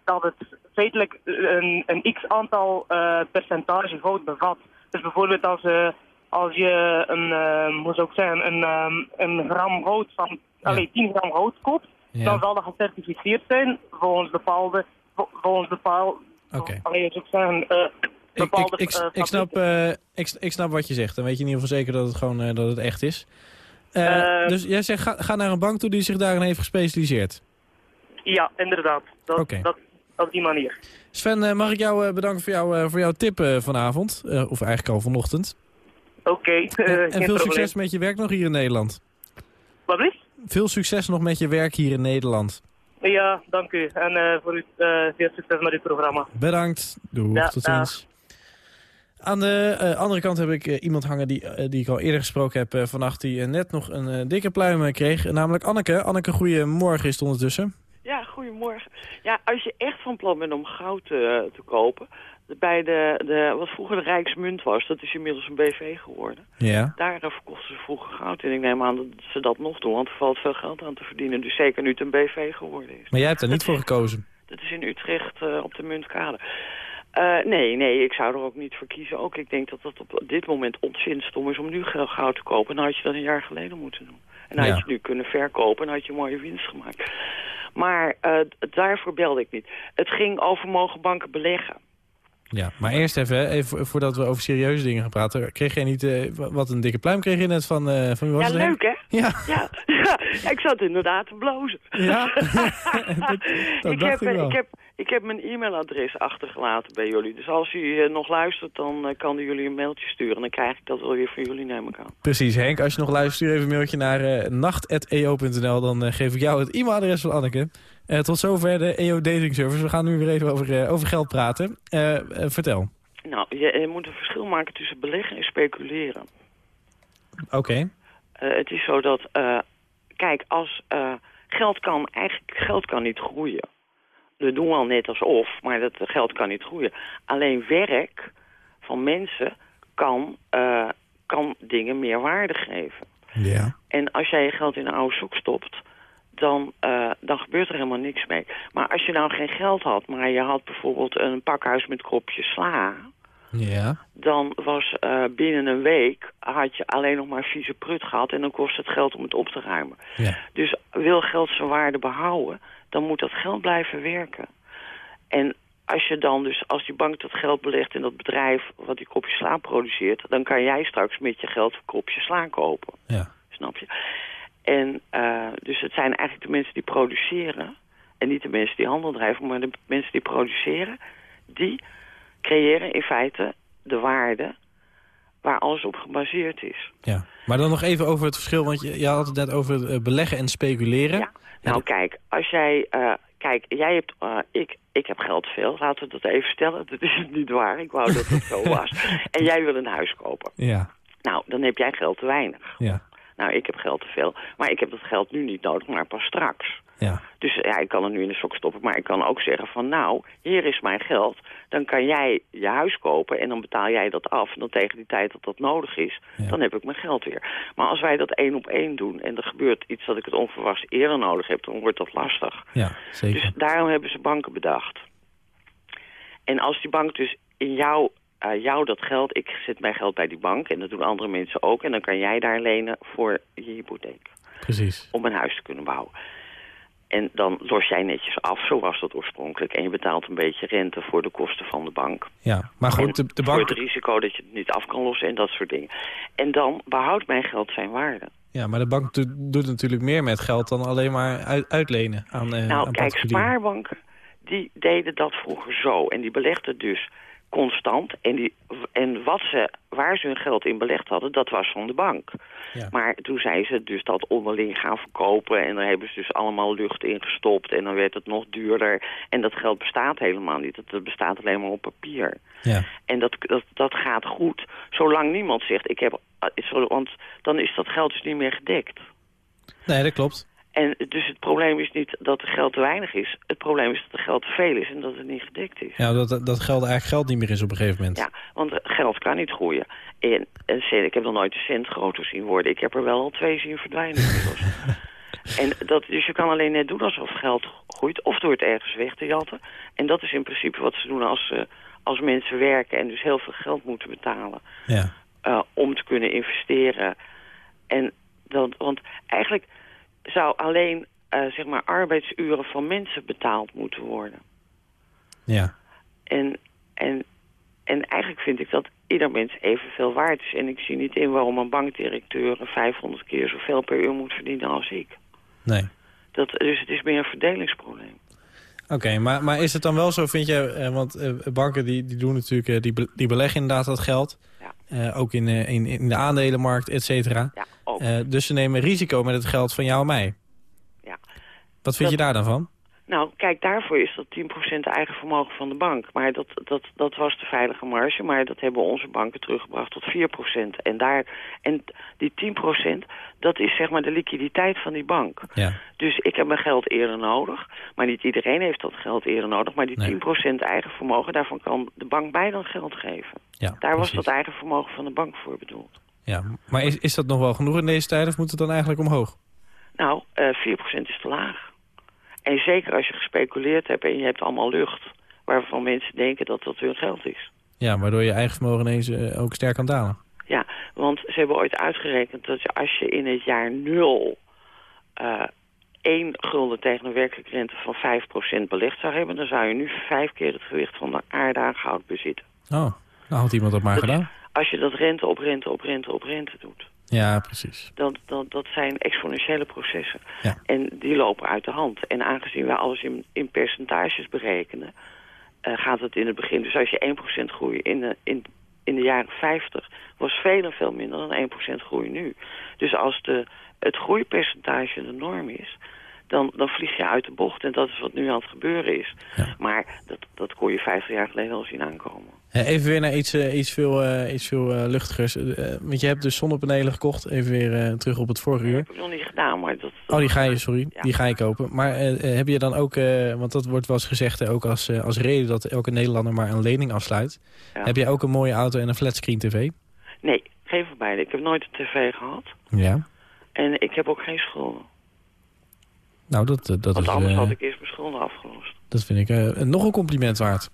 dat het feitelijk een, een x-aantal eh, percentage goud bevat. Dus bijvoorbeeld als, eh, als je een, ehm, hoe zou ik zeggen, een, ehm, een gram goud van, allee, 10 gram goud koopt, Ja. dan zal dat gecertificeerd zijn volgens bepaalde, vol- volgens bepaalde, Oké. allee, hoe zou ik zeggen, eh, Ik, bepaalde ik, ik, ik, snap, eh, ik, ik snap wat je zegt. Dan weet je in ieder geval zeker dat het gewoon eh, dat het echt is. Eh, Eh, dus jij zegt, ga, ga naar een bank toe die zich daarin heeft gespecialiseerd. Ja, inderdaad. Dat, Oké. dat, op die manier. Sven, eh, mag ik jou eh, bedanken voor, jou, voor jouw tip vanavond? Of eigenlijk al vanochtend. Oké, en geen veel probleem. succes met je werk nog hier in Nederland. Wat blieft? Veel succes nog met je werk hier in Nederland. Ja, dank u. En voor u veel succes met uw programma. Bedankt. Doeg, Ja, tot ziens. Aan de eh, andere kant heb ik eh, iemand hangen die, eh, die ik al eerder gesproken heb vannacht... die net nog een dikke pluim kreeg, namelijk Anneke. Anneke, goeiemorgen is het ondertussen. Ja, goedemorgen. Ja, als je echt van plan bent om goud te kopen... bij de, de, wat vroeger de Rijksmunt was, dat is inmiddels een BV geworden. Ja. Daar verkochten ze vroeger goud. En ik neem aan dat ze dat nog doen, want er valt veel geld aan te verdienen. Dus zeker nu het een BV geworden is. Maar jij hebt daar niet voor gekozen. Dat is in Utrecht op de muntkade. Eh, nee, nee, ik zou er ook niet voor kiezen. Ook ik denk dat het op dit moment ontzettend stom is om nu goud te kopen. En dan had je dat een jaar geleden moeten doen. En dan Ja. had je het nu kunnen verkopen en had je een mooie winst gemaakt. Maar eh, daarvoor belde ik niet. Het ging over mogen banken beleggen. Ja, maar eerst even, even vo- voordat we over serieuze dingen gaan praten. Kreeg jij niet, eh, wa- wat een dikke pluim kreeg je net van, eh van ja, leuk hè? Ja. Ja. ja, [LAUGHS] ik zat inderdaad te blozen. Ja, [LAUGHS] dat, dat ik, heb, ik ik, heb, ik heb mijn e-mailadres achtergelaten bij jullie. Dus als u eh, nog luistert, dan kan u jullie een mailtje sturen. En dan krijg ik dat wel weer van jullie, neem ik aan. Precies, Henk. Als je nog luistert, stuur even een mailtje naar nacht.eo.nl. Dan geef ik jou het e-mailadres van Anneke. Eh, tot zover de EO Dating Service. We gaan nu weer even over, eh, over geld praten. Eh, vertel. Nou, je, je moet een verschil maken tussen beleggen en speculeren. Oké. Het is zo dat, kijk, als geld kan eigenlijk geld kan niet groeien. Dat doen we al net alsof, maar dat geld kan niet groeien. Alleen werk van mensen kan, kan dingen meer waarde geven. Ja. En als jij je geld in een oude zoek stopt, dan, eh, dan gebeurt er helemaal niks mee. Maar als je nou geen geld had, maar je had bijvoorbeeld een pakhuis met kropjes sla... Ja. dan was eh, binnen een week had je alleen nog maar vieze prut gehad... en dan kost het geld om het op te ruimen. Ja. Dus wil geld zijn waarde behouden, dan moet dat geld blijven werken. En als je dan dus, als die bank dat geld belegt in dat bedrijf wat die kropje sla produceert, dan kan jij straks met je geld een kropje sla kopen. Ja. Snap je? En eh, dus het zijn eigenlijk de mensen die produceren en niet de mensen die handel drijven, maar de mensen die produceren, die creëren in feite de waarde waar alles op gebaseerd is. ja. Maar dan nog even over het verschil, want je, je had het net over eh, beleggen en speculeren. Ja. Nou, kijk, als jij... eh, kijk, jij hebt... ik, ik heb geld veel, laten we dat even stellen. Dat is niet waar, ik wou dat het zo was. [LAUGHS] En jij wil een huis kopen. Ja. Nou, dan heb jij geld te weinig. Ja. Nou, ik heb geld te veel. Maar ik heb dat geld nu niet nodig, maar pas straks. Ja. Dus ja, ik kan het nu in de sok stoppen. Maar ik kan ook zeggen van nou, hier is mijn geld. Dan kan jij je huis kopen en dan betaal jij dat af. En dan tegen die tijd dat dat nodig is, Ja. dan heb ik mijn geld weer. Maar als wij dat één op één doen en er gebeurt iets dat ik het onverwachts eerder nodig heb, dan wordt dat lastig. Ja, zeker. Dus daarom hebben ze banken bedacht. En als die bank dus in jou, eh, jou dat geld... Ik zet mijn geld bij die bank en dat doen andere mensen ook... en dan kan jij daar lenen voor je hypotheek. Precies. Om een huis te kunnen bouwen. En dan los jij netjes af, zo was dat oorspronkelijk. En je betaalt een beetje rente voor de kosten van de bank. Ja. Maar goed, de, de Voor bank... het risico dat je het niet af kan lossen en dat soort dingen. En dan behoudt mijn geld zijn waarde. Ja, maar de bank doet, doet natuurlijk meer met geld dan alleen maar uit- uitlenen aan, eh Nou, aan kijk, spaarbanken, die deden dat vroeger zo. En die belegden dus constant. En, die, en wat ze, waar ze hun geld in belegd hadden, dat was van de bank. Ja. Maar toen zijn ze dus dat onderling gaan verkopen. En daar hebben ze dus allemaal lucht in gestopt. En dan werd het nog duurder. En dat geld bestaat helemaal niet. Dat, bestaat alleen maar op papier. Ja. En dat, dat, dat gaat goed, zolang niemand zegt... Ik heb, zo- want dan is dat geld dus niet meer gedekt. Nee, dat klopt. En dus het probleem is niet dat er geld te weinig is. Het probleem is dat er geld te veel is en dat het niet gedekt is. Ja, dat, dat geld eigenlijk geld niet meer is op een gegeven moment. Ja, want geld kan niet groeien. En een cent, ik heb nog nooit een cent groter zien worden. Ik heb er wel al twee zien verdwijnen. [LAUGHS] en dat, dus je kan alleen net doen alsof geld groeit. Of door het ergens weg te jatten. En dat is in principe wat ze doen als, ze als mensen werken... en dus heel veel geld moeten betalen Ja. eh, om te kunnen investeren. En dat, want eigenlijk zou alleen eh, zeg maar arbeidsuren van mensen betaald moeten worden. Ja. En, en, en eigenlijk vind ik dat ieder mens evenveel waard is. En ik zie niet in waarom een bankdirecteur 500 keer zoveel per uur moet verdienen als ik. Nee. Dat, dus het is meer een verdelingsprobleem. Oké, maar, maar is het dan wel zo, vind je... eh, want eh, banken die, die doen natuurlijk, eh, die, be- die beleggen inderdaad dat geld. Ja. Ook in, in, in de aandelenmarkt, et cetera. Ja, ook. Dus ze nemen risico met het geld van jou en mij. Ja. Wat vind je daar dan van? Nou, kijk, daarvoor is dat 10% eigen vermogen van de bank. Maar dat, dat, dat was de veilige marge, maar dat hebben onze banken teruggebracht tot 4%. En, daar, en die 10%, dat is zeg maar de liquiditeit van die bank. Ja. Dus ik heb mijn geld eerder nodig, maar niet iedereen heeft dat geld eerder nodig. Maar die Nee. 10% eigen vermogen, daarvan kan de bank mij dan geld geven. Ja, Daar was dat eigen vermogen van de bank voor bedoeld. Ja, maar is, is dat nog wel genoeg in deze tijd of moet het dan eigenlijk omhoog? Nou, eh 4% is te laag. En zeker als je gespeculeerd hebt en je hebt allemaal lucht... waarvan mensen denken dat dat hun geld is. Ja, waardoor je eigen vermogen ineens eh, ook sterk kan dalen. Ja, want ze hebben ooit uitgerekend dat je als je in het jaar nul... eh 1 gulden tegen een werkelijke rente van 5% belegd zou hebben... dan zou je nu vijf keer het gewicht van de aarde aan goud bezitten. Oh, nou had iemand dat maar Dat- gedaan. Als je dat rente op rente op rente op rente doet... Ja, precies. dat, dat, dat zijn exponentiële processen. Ja. En die lopen uit de hand. En aangezien wij alles in, in percentages berekenen... eh, gaat het in het begin... Dus als je 1% groei in de, in, in de jaren 50... was veel en veel minder dan 1% groei nu. Dus als de, het groeipercentage de norm is... dan, dan vlieg je uit de bocht. En dat is wat nu aan het gebeuren is. Maar dat, dat kon je 50 jaar geleden al zien aankomen. Eh, Even weer naar iets, eh, iets veel, eh, iets veel luchtigers. Want je hebt dus zonnepanelen gekocht. Even weer terug op het vorige uur. heb ik nog niet gedaan, maar dat... Oh, die ga je, sorry. Die ga je kopen. Maar heb je dan ook, want dat wordt wel eens gezegd ook als, als reden dat elke Nederlander maar een lening afsluit. Ja. Heb jij ook een mooie auto en een flatscreen tv? Nee, geen van beide. Ik heb nooit een tv gehad. Ja. En ik heb ook geen schulden. Nou, dat, dat, Want is, anders eh, had ik eerst mijn schulden afgelost. dat vind ik nog een compliment waard.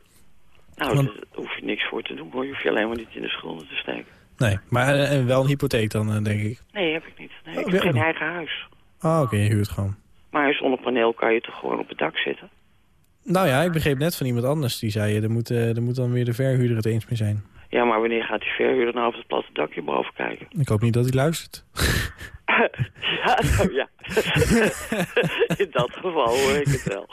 Nou, Want- daar hoef je niks voor te doen. hoor. Je hoeft je alleen maar niet in de schulden te steken. Nee, maar eh, en wel een hypotheek dan, eh, denk ik. Nee, heb ik niet. Nee, Oh, ik heb geen niet. eigen huis. Ah, oké, je huurt gewoon. Maar een zonnepaneel kan je toch gewoon op het dak zetten? Nou ja, ik begreep net van iemand anders. Die zei, eh, er moet, er moet dan weer de verhuurder het eens mee zijn. Ja, maar wanneer gaat die verhuurder nou op het platte dakje boven kijken? Ik hoop niet dat hij luistert. [LAUGHS] [LAUGHS] ja, nou ja. [LAUGHS] In dat geval hoor ik het wel.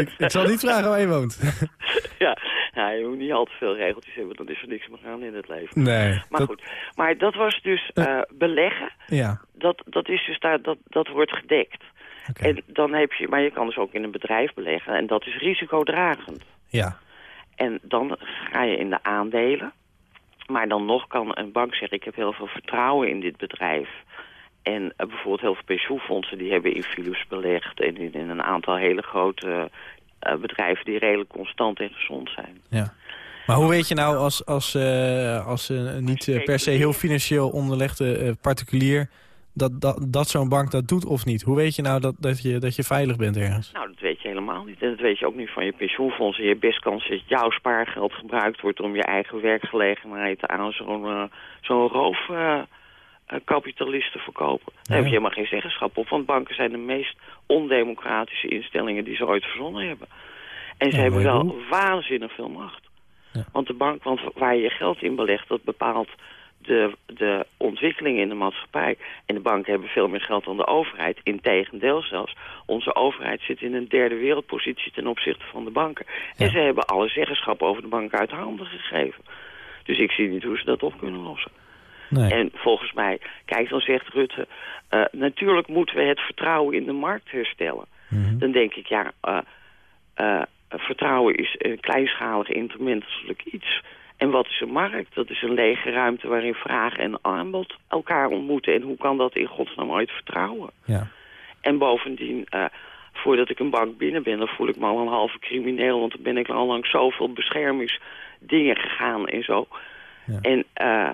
ik, ik zal niet vragen waar je woont. [LAUGHS] ja, ja, je moet niet al te veel regeltjes hebben, dan is er niks meer aan in het leven. Nee, Maar dat- goed, maar dat was dus eh, beleggen. Ja, Dat, dat is dus daar, dat, dat wordt gedekt. En dan heb je, maar je kan dus ook in een bedrijf beleggen en dat is risicodragend. ja. En dan ga je in de aandelen. Maar dan nog kan een bank zeggen, ik heb heel veel vertrouwen in dit bedrijf. En eh, bijvoorbeeld heel veel pensioenfondsen die hebben in Philips belegd... en in, in een aantal hele grote eh, bedrijven die redelijk constant en gezond zijn. ja. Maar hoe weet je nou als, als, eh, als een niet per se heel financieel onderlegde particulier... dat, dat, dat zo'n bank dat doet of niet? Hoe weet je nou dat, dat, je, dat je veilig bent ergens? Nou, dat weet je helemaal niet. En dat weet je ook niet van je pensioenfondsen. Je best kans dat jouw spaargeld gebruikt wordt om je eigen werkgelegenheid aan zo'n zo'n roofkapitalist te verkopen. Daar heb je helemaal geen zeggenschap op. Want banken zijn de meest ondemocratische instellingen die ze ooit verzonnen hebben. En ze Ja, hebben wel waanzinnig veel macht. Want de bank, want waar je je geld in belegt, dat bepaalt de, de ontwikkeling in de maatschappij. En de banken hebben veel meer geld dan de overheid. Integendeel zelfs. Onze overheid zit in een derde wereldpositie ten opzichte van de banken. En ze hebben alle zeggenschap over de banken uit handen gegeven. Dus ik zie niet hoe ze dat op kunnen lossen. Nee. En volgens mij, kijk, dan zegt Rutte... eh, natuurlijk moeten we het vertrouwen in de markt herstellen. Dan denk ik, ja, eh, eh, vertrouwen is een kleinschalig intermenselijk iets. En wat is een markt? Dat is een lege ruimte waarin vraag en aanbod elkaar ontmoeten. En hoe kan dat in godsnaam ooit vertrouwen? Ja. En bovendien, voordat ik een bank binnen ben, dan voel ik me al een halve crimineel. Want dan ben ik al langs zoveel beschermingsdingen gegaan en zo. En eh,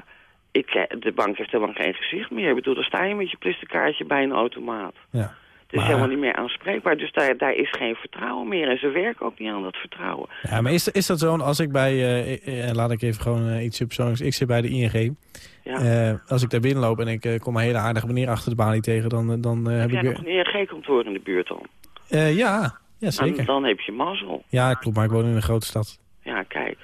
ik, eh, de bank heeft helemaal geen gezicht meer. Ik bedoel, dan sta je met je plastic kaartje bij een automaat. Ja. Het is Maar- helemaal niet meer aanspreekbaar. Dus daar, daar is geen vertrouwen meer. En ze werken ook niet aan dat vertrouwen. Ja, maar is, is dat zo? Als ik bij, eh, eh, laat ik even gewoon eh, iets persoonlijks. Ik zit bij de ING. Ja. Eh, als ik daar binnenloop en ik eh, kom een hele aardige meneer achter de balie tegen, dan, eh, dan eh, heb Heb ik jij weer... nog een ING-kantoor in de buurt dan? Eh, ja, ja, zeker. dan heb je mazzel. Ja, klopt, maar ik woon in een grote stad. Ja, kijk.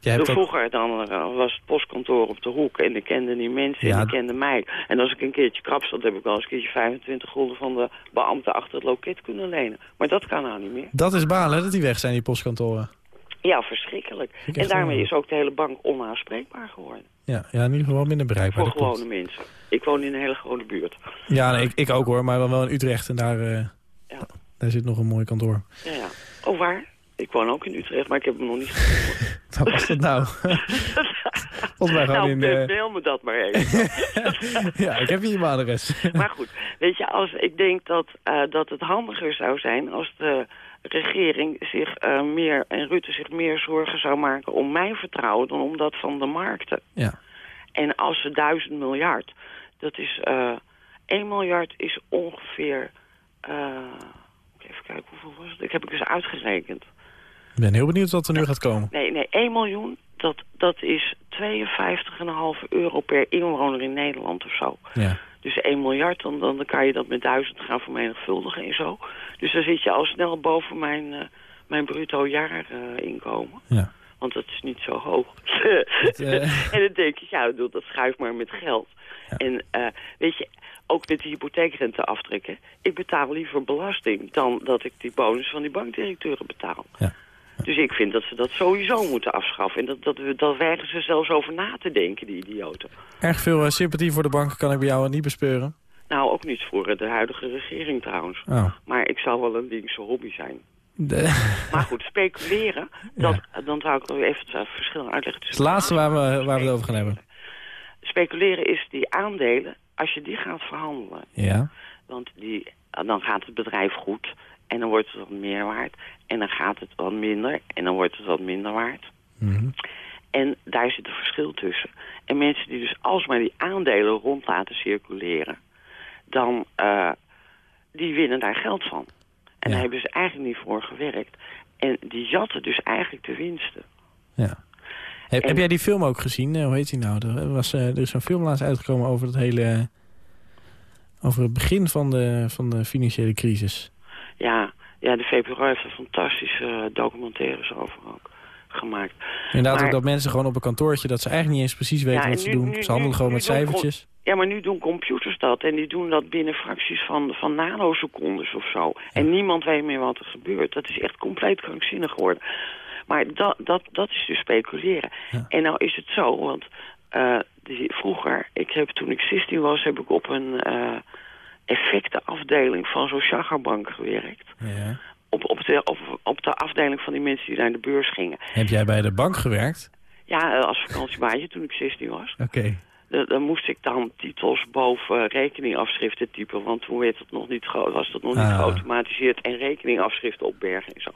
Ja. Jij hebt Toen ook... Vroeger dan, eh, was het postkantoor op de hoek en ik kende die mensen Ja. en die kenden mij. En als ik een keertje krap zat, heb ik wel eens een keertje 25 gulden van de beambte achter het loket kunnen lenen. Maar dat kan nou niet meer. Dat is balen, dat die weg zijn, die postkantoren. Ja, verschrikkelijk. ik En daarmee wel- is ook de hele bank onaanspreekbaar geworden. Ja, ja in ieder geval minder bereikbaar. Voor klopt. gewone mensen. Ik woon in een hele grote buurt. Ja, nee, ik, ik ook hoor, maar dan wel in Utrecht. En daar, eh, daar zit nog een mooi kantoor. Ja, ja. Oh, waar? Ik woon ook in Utrecht, maar ik heb hem nog niet [LAUGHS] gevonden. Wat was dat nou? [LAUGHS] Volgens mij nou, in... eh, mail me dat maar even. [LAUGHS] ja, ik heb hier je adres. maar goed, weet je, als, ik denk dat, eh, dat het handiger zou zijn als de regering zich eh, meer, en Rutte zich meer zorgen zou maken om mijn vertrouwen dan om dat van de markten. Ja. En als ze duizend miljard, dat is, eh 1 miljard is ongeveer, even kijken hoeveel was het, ik heb ik eens uitgerekend. Ik ben heel benieuwd wat er nu gaat komen. Nee, nee, 1 miljoen, dat, dat is 52,5 euro per inwoner in Nederland of zo. Ja. Dus 1 miljard, dan, dan kan je dat met duizend gaan vermenigvuldigen en zo. Dus dan zit je al snel boven mijn, eh, mijn bruto jaarinkomen. Ja. Want dat is niet zo hoog. [LAUGHS] eh, en dan denk ik, ja, dat schuift maar met geld. En eh, weet je, ook met die hypotheekrente aftrekken. Ik betaal liever belasting dan dat ik die bonus van die bankdirecteuren betaal. Dus ik vind dat ze dat sowieso moeten afschaffen. En dat, dat, we, dat weigeren ze zelfs over na te denken, die idioten. Erg veel eh, sympathie voor de banken kan ik bij jou niet bespeuren. Nou, ook niet voor de huidige regering trouwens. Oh. Maar ik zou wel een linkse hobby zijn. De- [LAUGHS] Maar goed, speculeren, dat, dan zou ik even het verschil uitleggen. Het laatste waar we, waar we het over gaan hebben. Speculeren is die aandelen, als je die gaat verhandelen. Ja. Want die, dan gaat het bedrijf goed en dan wordt het wat meer waard. En dan gaat het wat minder en dan wordt het wat minder waard. Mhm. En daar zit een verschil tussen. En mensen die dus alsmaar die aandelen rond laten circuleren... dan uh, die winnen daar geld van. En Ja. daar hebben ze eigenlijk niet voor gewerkt. En die jatten dus eigenlijk de winsten. ja. Heb, heb jij die film ook gezien? Eh, hoe heet die nou? Er, was, eh, er is een film laatst uitgekomen over het hele... over het begin van de, van de financiële crisis. Ja, ja de VPRO heeft er fantastische eh, documentaires over ook gemaakt. Inderdaad Maar- ook dat mensen gewoon op een kantoortje... dat ze eigenlijk niet eens precies weten Ja, wat ze nu- doen. nu- ze handelen nu- gewoon met cijfertjes. Ja, maar nu doen computers dat. En die doen dat binnen fracties van, van nanosecondes of zo. En niemand weet meer wat er gebeurt. Dat is echt compleet krankzinnig geworden. Maar dat, dat, dat is dus speculeren. En nou is het zo, want eh, die, vroeger, ik heb, toen ik 16 was, heb ik op een eh, effectenafdeling van zo'n chagarbank gewerkt. Ja. Op, op, de, op, op de afdeling van die mensen die naar de beurs gingen. Heb jij bij de bank gewerkt? Ja, eh, als vakantiebaantje toen ik 16 was. Oké. Da- Dan moest ik dan titels boven rekeningafschriften typen. Want toen werd het nog niet was dat nog niet Ah. geautomatiseerd. En rekeningafschriften opbergen en zo.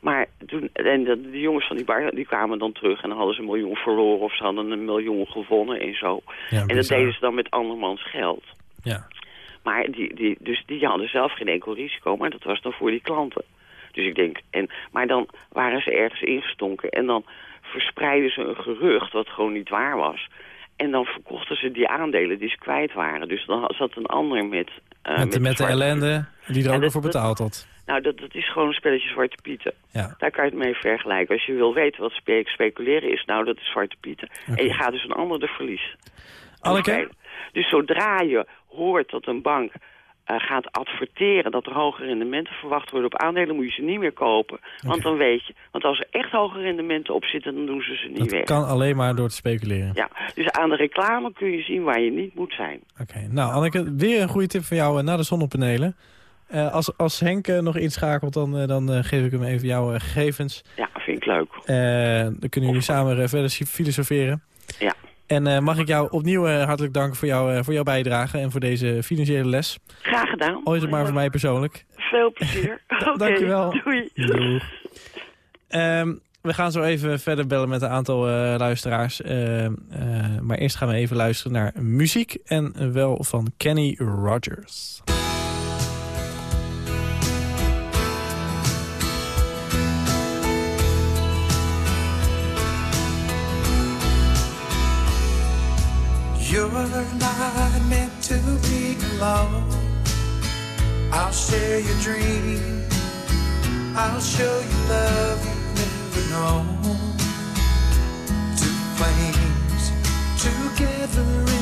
Maar toen, en de, de jongens van die bar die kwamen dan terug. En dan hadden ze een miljoen verloren. Of ze hadden een miljoen gewonnen en zo. Ja, en dat deden ze dan met andermans geld. Ja. Maar die, die, dus die hadden zelf geen enkel risico. Maar dat was dan voor die klanten. Dus ik denk, en, maar dan waren ze ergens ingestonken. En dan verspreidden ze een gerucht wat gewoon niet waar was. En dan verkochten ze die aandelen die ze kwijt waren. Dus dan zat een ander met... eh, met, de- met de ellende die er ook dat- voor betaald had. Nou, dat, dat is gewoon een spelletje Zwarte Pieten. Ja. Daar kan je het mee vergelijken. Als je wil weten wat spe- speculeren is, nou, dat is Zwarte Pieten. En je gaat dus een ander de verlies. Anneke? Dus zodra je hoort dat een bank eh, gaat adverteren dat er hoge rendementen verwacht worden op aandelen, moet je ze niet meer kopen. Want dan weet je, want als er echt hoge rendementen op zitten, dan doen ze ze niet Dat weg. kan alleen maar door te speculeren. Ja, dus aan de reclame kun je zien waar je niet moet zijn. Oké, nou Anneke, weer een goede tip van jou eh, naar de zonnepanelen. Eh, als, als Henk nog inschakelt, dan, dan geef ik hem even jouw gegevens. Ja, vind ik leuk. Dan kunnen jullie samen verder filosoferen. Ja. En eh, mag ik jou opnieuw eh, hartelijk danken voor, jou, eh, voor jouw bijdrage en voor deze financiële les. Graag gedaan. Is het maar voor mij persoonlijk. Veel plezier. [LAUGHS] Oké, dankjewel. Doei. Doeg. Ehm, we gaan zo even verder bellen met een aantal luisteraars. Ehm, eh, maar eerst gaan we even luisteren naar muziek. En wel van Kenny Rogers. Alone. I'll share your dream. I'll show you love you've never known. Two flames together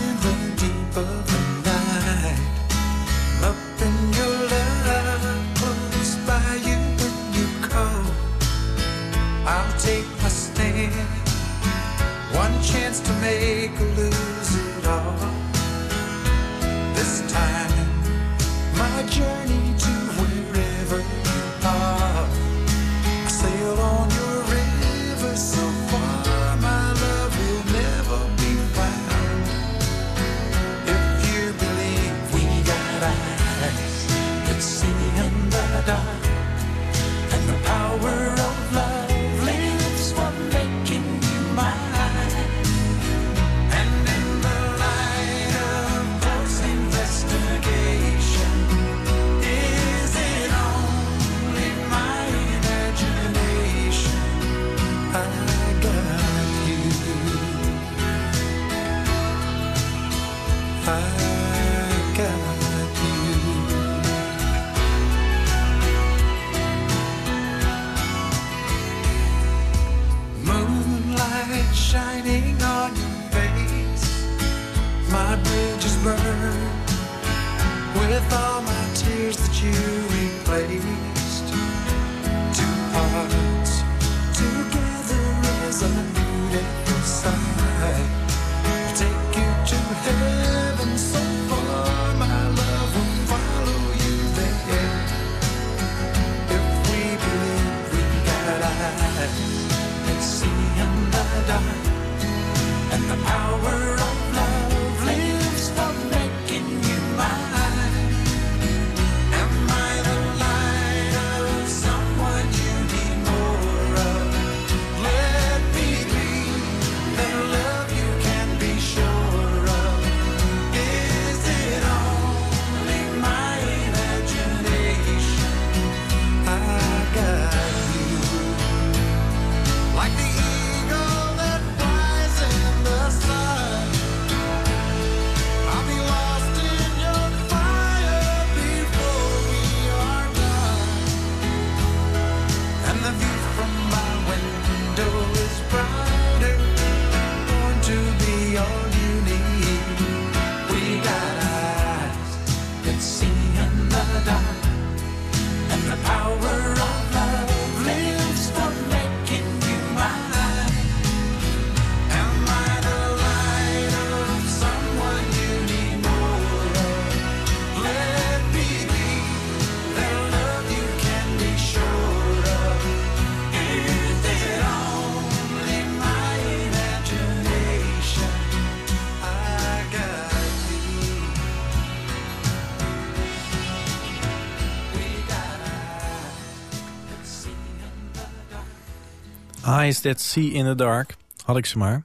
Eyes That See in the Dark. Had ik ze maar.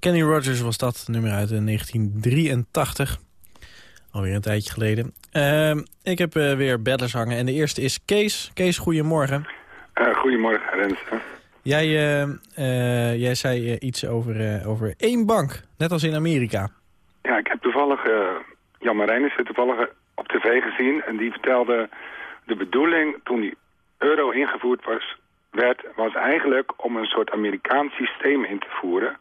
Kenny Rogers was dat, nummer uit eh, 1983. Alweer een tijdje geleden. Ehm, ik heb eh, weer bellers hangen en de eerste is Kees. Kees, goedemorgen. Eh, goedemorgen, Renze. Jij, eh, eh, jij zei eh, iets over, eh, over één bank, net als in Amerika. Ja, ik heb toevallig eh, Jan Marijnissen toevallig eh, op tv gezien. En die vertelde de bedoeling toen die euro ingevoerd was, werd, was eigenlijk om een soort Amerikaans systeem in te voeren.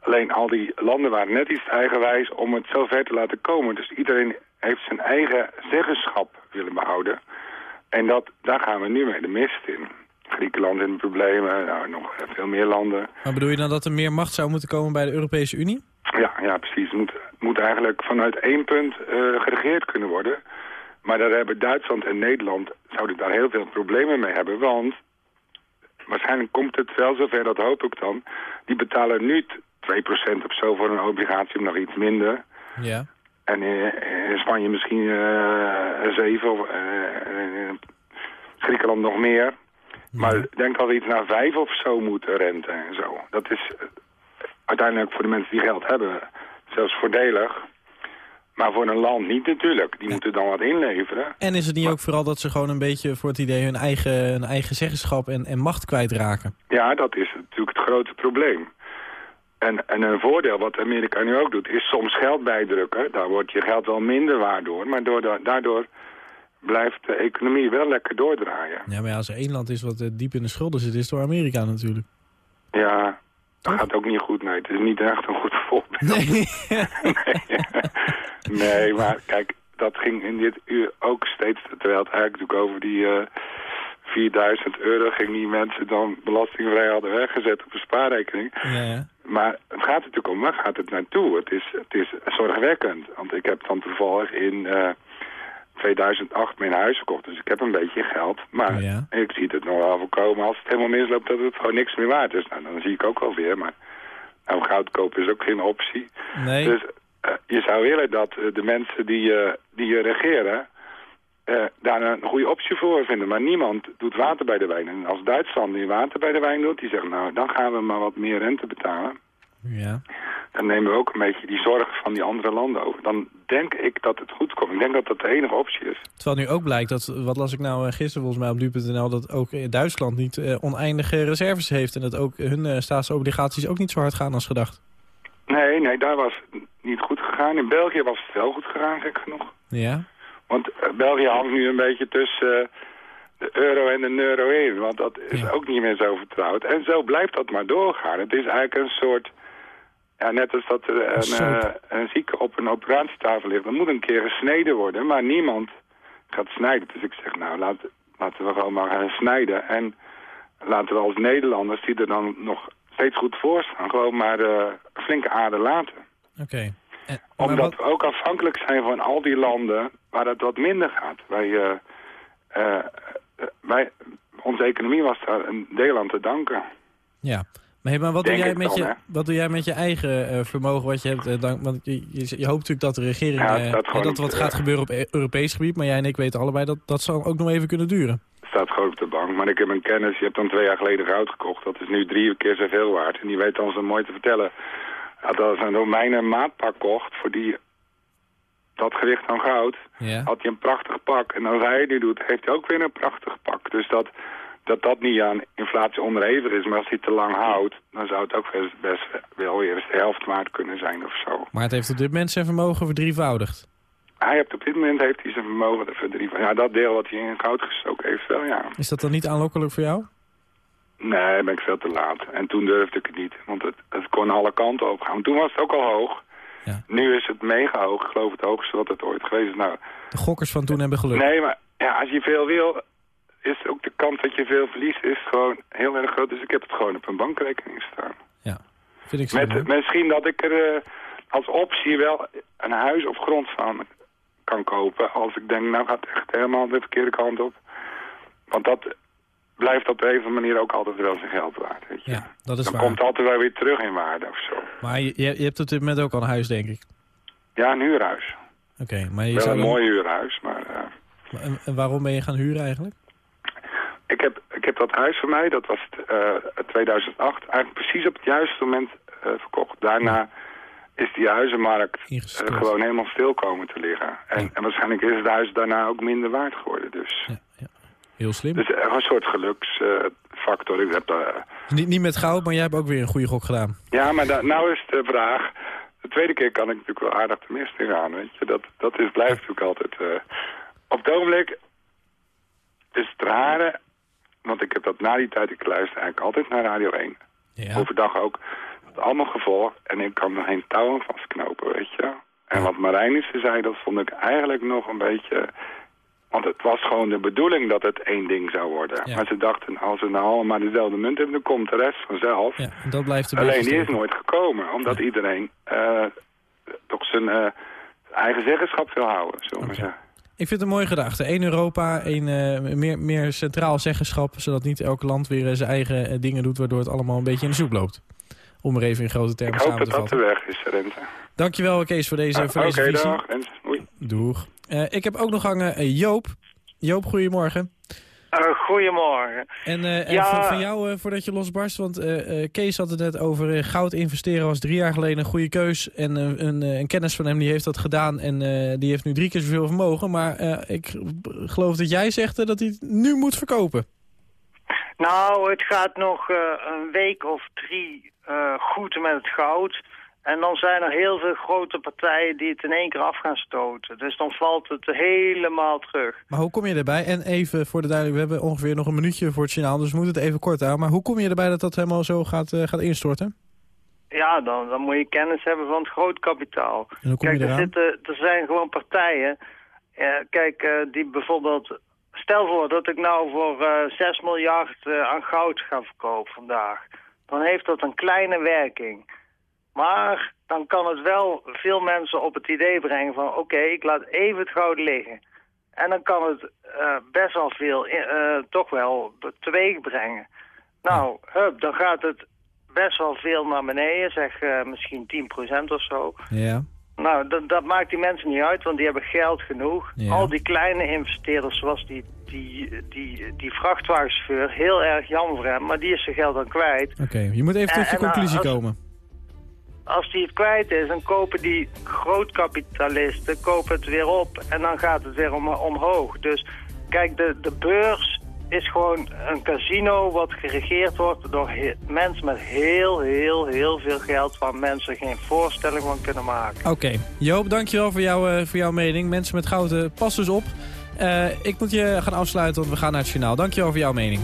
Alleen al die landen waren net iets eigenwijs om het zo ver te laten komen. Dus iedereen heeft zijn eigen zeggenschap willen behouden. En dat, daar gaan we nu mee de mist in. Griekenland in de problemen, nou, nog veel meer landen. Maar bedoel je dan dat er meer macht zou moeten komen bij de Europese Unie? Ja, ja precies. Het moet, moet eigenlijk vanuit één punt eh, geregeerd kunnen worden. Maar daar hebben Duitsland en Nederland zouden daar heel veel problemen mee hebben. Want waarschijnlijk komt het wel zover, dat hoop ik dan. Die betalen nu t- 2% of zo voor een obligatie, of nog iets minder. Ja. En in, in Spanje misschien eh 7 of eh, in Griekenland nog meer. Maar ik denk dat we iets naar 5 of zo moeten rente en zo. Dat is uiteindelijk voor de mensen die geld hebben zelfs voordelig. Maar voor een land niet natuurlijk. Die moeten dan wat inleveren. En is het niet ook vooral dat ze gewoon een beetje voor het idee hun eigen, hun eigen zeggenschap en, en macht kwijtraken? Ja, dat is natuurlijk het grote probleem. En, en een voordeel wat Amerika nu ook doet, is soms geld bijdrukken. Daar wordt je geld wel minder waard door. Maar door, daardoor blijft de economie wel lekker doordraaien. Ja, maar ja, als er één land is wat eh, diep in de schulden zit, is het door Amerika natuurlijk. Ja, dat gaat ook niet goed. Nee, het is niet echt een goed [LAUGHS] voorbeeld. Nee. nee. [LAUGHS] Nee, maar kijk, dat ging in dit uur ook steeds... terwijl het eigenlijk natuurlijk over die eh 4000 euro ging... die mensen dan belastingvrij hadden weggezet op een spaarrekening. Ja, ja. Maar het gaat natuurlijk om, waar gaat het naartoe? Het is, het is zorgwekkend. Want ik heb dan toevallig in eh 2008 mijn huis gekocht. Dus ik heb een beetje geld. Maar Ja. ik zie het nog wel voorkomen als het helemaal misloopt dat het gewoon niks meer waard is. Nou, dan zie ik ook wel weer. Maar nou, goud kopen is ook geen optie. Nee. Dus eh, je zou willen dat eh, de mensen die, eh, die je regeren... daar een goede optie voor vinden. Maar niemand doet water bij de wijn. En als Duitsland nu water bij de wijn doet, die zegt... nou, dan gaan we maar wat meer rente betalen. Ja. Dan nemen we ook een beetje die zorg van die andere landen over. Dan denk ik dat het goed komt. Ik denk dat dat de enige optie is. Terwijl nu ook blijkt dat, wat las ik nou eh, gisteren volgens mij op nu.nl... dat ook eh, Duitsland niet eh, oneindige reserves heeft... en dat ook hun staatsobligaties ook niet zo hard gaan als gedacht. Nee, nee, daar was het niet goed gegaan. In België was het wel goed gegaan, gek genoeg. Ja? Want België hangt nu een beetje tussen de euro en de euro in. Want dat is ook niet meer zo vertrouwd. En zo blijft dat maar doorgaan. Het is eigenlijk een soort... Ja, net als dat er een, eh, een zieke op een operatietafel ligt. Dan moet een keer gesneden worden. Maar niemand gaat snijden. Dus ik zeg, nou, laat, laten we gewoon maar gaan snijden. En laten we als Nederlanders, die er dan nog steeds goed voor staan... gewoon maar eh, flinke aarde laten. Oké. Omdat wat- we ook afhankelijk zijn van al die landen waar het wat minder gaat. Wij, eh, wij, onze economie was daar een deel aan te danken. Ja, Maar, wat, doe jij met dan, je, wat doe jij met je eigen eh, vermogen wat je hebt? eh, dan, want je, je, je hoopt natuurlijk dat de regering... Ja, eh, het dat wat gaat gebeuren op e- Europees gebied. Maar jij en ik weten allebei dat dat zal ook nog even kunnen duren. staat gewoon op de bank. Maar ik heb een kennis, die heeft dan twee jaar geleden goud gekocht. Dat is nu drie keer zoveel waard. En die weet dan zo mooi te vertellen. Had als een Romeinen maatpak kocht voor die, dat gewicht aan goud. Ja. Had hij een prachtig pak. En als hij die doet, heeft hij ook weer een prachtig pak. Dus dat dat, dat niet aan inflatie onderhevig is. Maar als hij te lang houdt, dan zou het ook best, best wel weer eens de helft waard kunnen zijn of zo. Maar het heeft op dit moment zijn vermogen verdrievoudigd. Hij heeft op dit moment heeft hij zijn vermogen verdrieven. Ja, dat deel wat hij in goud gestoken heeft wel, ja. Is dat dan niet aanlokkelijk voor jou? Nee, ben ik veel te laat. En toen durfde ik het niet, want het, het kon alle kanten op gaan. Toen was het ook al hoog. Ja. Nu is het mega hoog. Ik geloof het hoogste wat het ooit geweest is. Nou, De gokkers van toen hebben geluk. nee, maar ja, als je veel wil, is ook de kans dat je veel verliest is gewoon heel erg groot. Dus ik heb het gewoon op een bankrekening staan. Vind ik zo. Met, misschien dat ik er eh, als optie wel een huis of grond van kan kopen. Als ik denk, nou gaat het echt helemaal de verkeerde kant op. Want dat blijft op de een of andere manier ook altijd wel zijn geld waard. Weet je. Ja, dat is Dan waar. komt het altijd wel weer terug in waarde of zo. Maar je, hebt op dit moment ook al een huis, denk ik. Ja, een huurhuis. Oké, maar je wel zou een dan- mooi huurhuis, maar... eh, en waarom ben je gaan huren eigenlijk? Ik, heb, ik heb dat huis van mij, dat was eh 2008, eigenlijk precies op het juiste moment eh, verkocht. Daarna is die huizenmarkt eh, gewoon helemaal stil komen te liggen. En, en waarschijnlijk is het huis daarna ook minder waard geworden. Dus, Heel slim. dus echt een soort geluksfactor. ik heb, eh, Niet, niet met goud, maar jij hebt ook weer een goede gok gedaan. ja, maar da- nou is de vraag... De tweede keer kan ik natuurlijk wel aardig de mist in gaan, weet je. Dat, dat is, blijft natuurlijk altijd... eh, op het ogenblik is het rare... Want ik heb dat na die tijd, ik luister eigenlijk altijd naar Radio 1. Overdag ook. Dat allemaal gevolg. En ik kan er geen touwen vastknopen, weet je. En wat Marijnissen zei, dat vond ik eigenlijk nog een beetje... Want het was gewoon de bedoeling dat het één ding zou worden. Maar ze dachten, als we nou allemaal dezelfde munt hebben, dan komt de rest vanzelf. Ja, dat blijft een Alleen die is nooit gekomen, omdat iedereen eh, toch zijn eh, eigen zeggenschap wil houden, zullen we zeggen. Ik vind het een mooie gedachte. Eén Europa, één eh, meer, meer centraal zeggenschap... zodat niet elk land weer eh, zijn eigen eh, dingen doet... waardoor het allemaal een beetje in de soep loopt. Om er even in grote Ik termen hoop samen te dat de vatten. weg is, Rente. Dankjewel Kees voor deze, Ah, voor deze Oké, visie. dag, Rente. Oei. Doeg. Ik heb ook nog hangen Joop. Joop, goedemorgen. Eh, goedemorgen. En, en Ja. van, van jou, eh, voordat je losbarst, want Kees had het net over goud investeren was drie jaar geleden een goede keus. En een, een kennis van hem die heeft dat gedaan en die heeft nu drie keer zoveel vermogen. Maar ik geloof dat jij zegt dat hij het nu moet verkopen. Nou, het gaat nog een week of drie goed met het goud. En dan zijn er heel veel grote partijen die het in één keer af gaan stoten. Dus dan valt het helemaal terug. Maar hoe kom je erbij? En even voor de duidelijkheid, we hebben ongeveer nog een minuutje voor het journaal, dus we moeten het even kort houden. Maar hoe kom je erbij dat dat helemaal zo gaat, eh, gaat instorten? Ja, dan, dan moet je kennis hebben van het groot kapitaal. En hoe kom je Kijk, er, zitten, er zijn gewoon partijen. eh, kijk, eh, die bijvoorbeeld... Stel voor dat ik nou voor eh 6 miljard aan goud ga verkopen vandaag. Dan heeft dat een kleine werking. Maar dan kan het wel veel mensen op het idee brengen van... oké, ik laat even het goud liggen. En dan kan het eh, best wel veel eh, toch wel teweeg brengen. Nou, hup, dan gaat het best wel veel naar beneden, zeg eh, misschien 10% of zo. Ja. Nou, dat, dat maakt die mensen niet uit, want die hebben geld genoeg. Ja. Al die kleine investeerders, zoals die, die, die, die vrachtwagenchauffeur, heel erg jammer voor hem, maar die is zijn geld dan kwijt. Oké, je moet even tot je en, conclusie als- komen. Als die het kwijt is, dan kopen die grootkapitalisten kopen het weer op en dan gaat het weer om, omhoog. Dus kijk, de, de beurs is gewoon een casino wat geregeerd wordt door mensen met heel, heel, heel veel geld... waar mensen geen voorstelling van kunnen maken. Oké, Joop, dankjewel voor, jou, eh, voor jouw mening. Mensen met goud, pas dus op. Eh, ik moet je gaan afsluiten, want we gaan naar het journaal. Dankjewel voor jouw mening.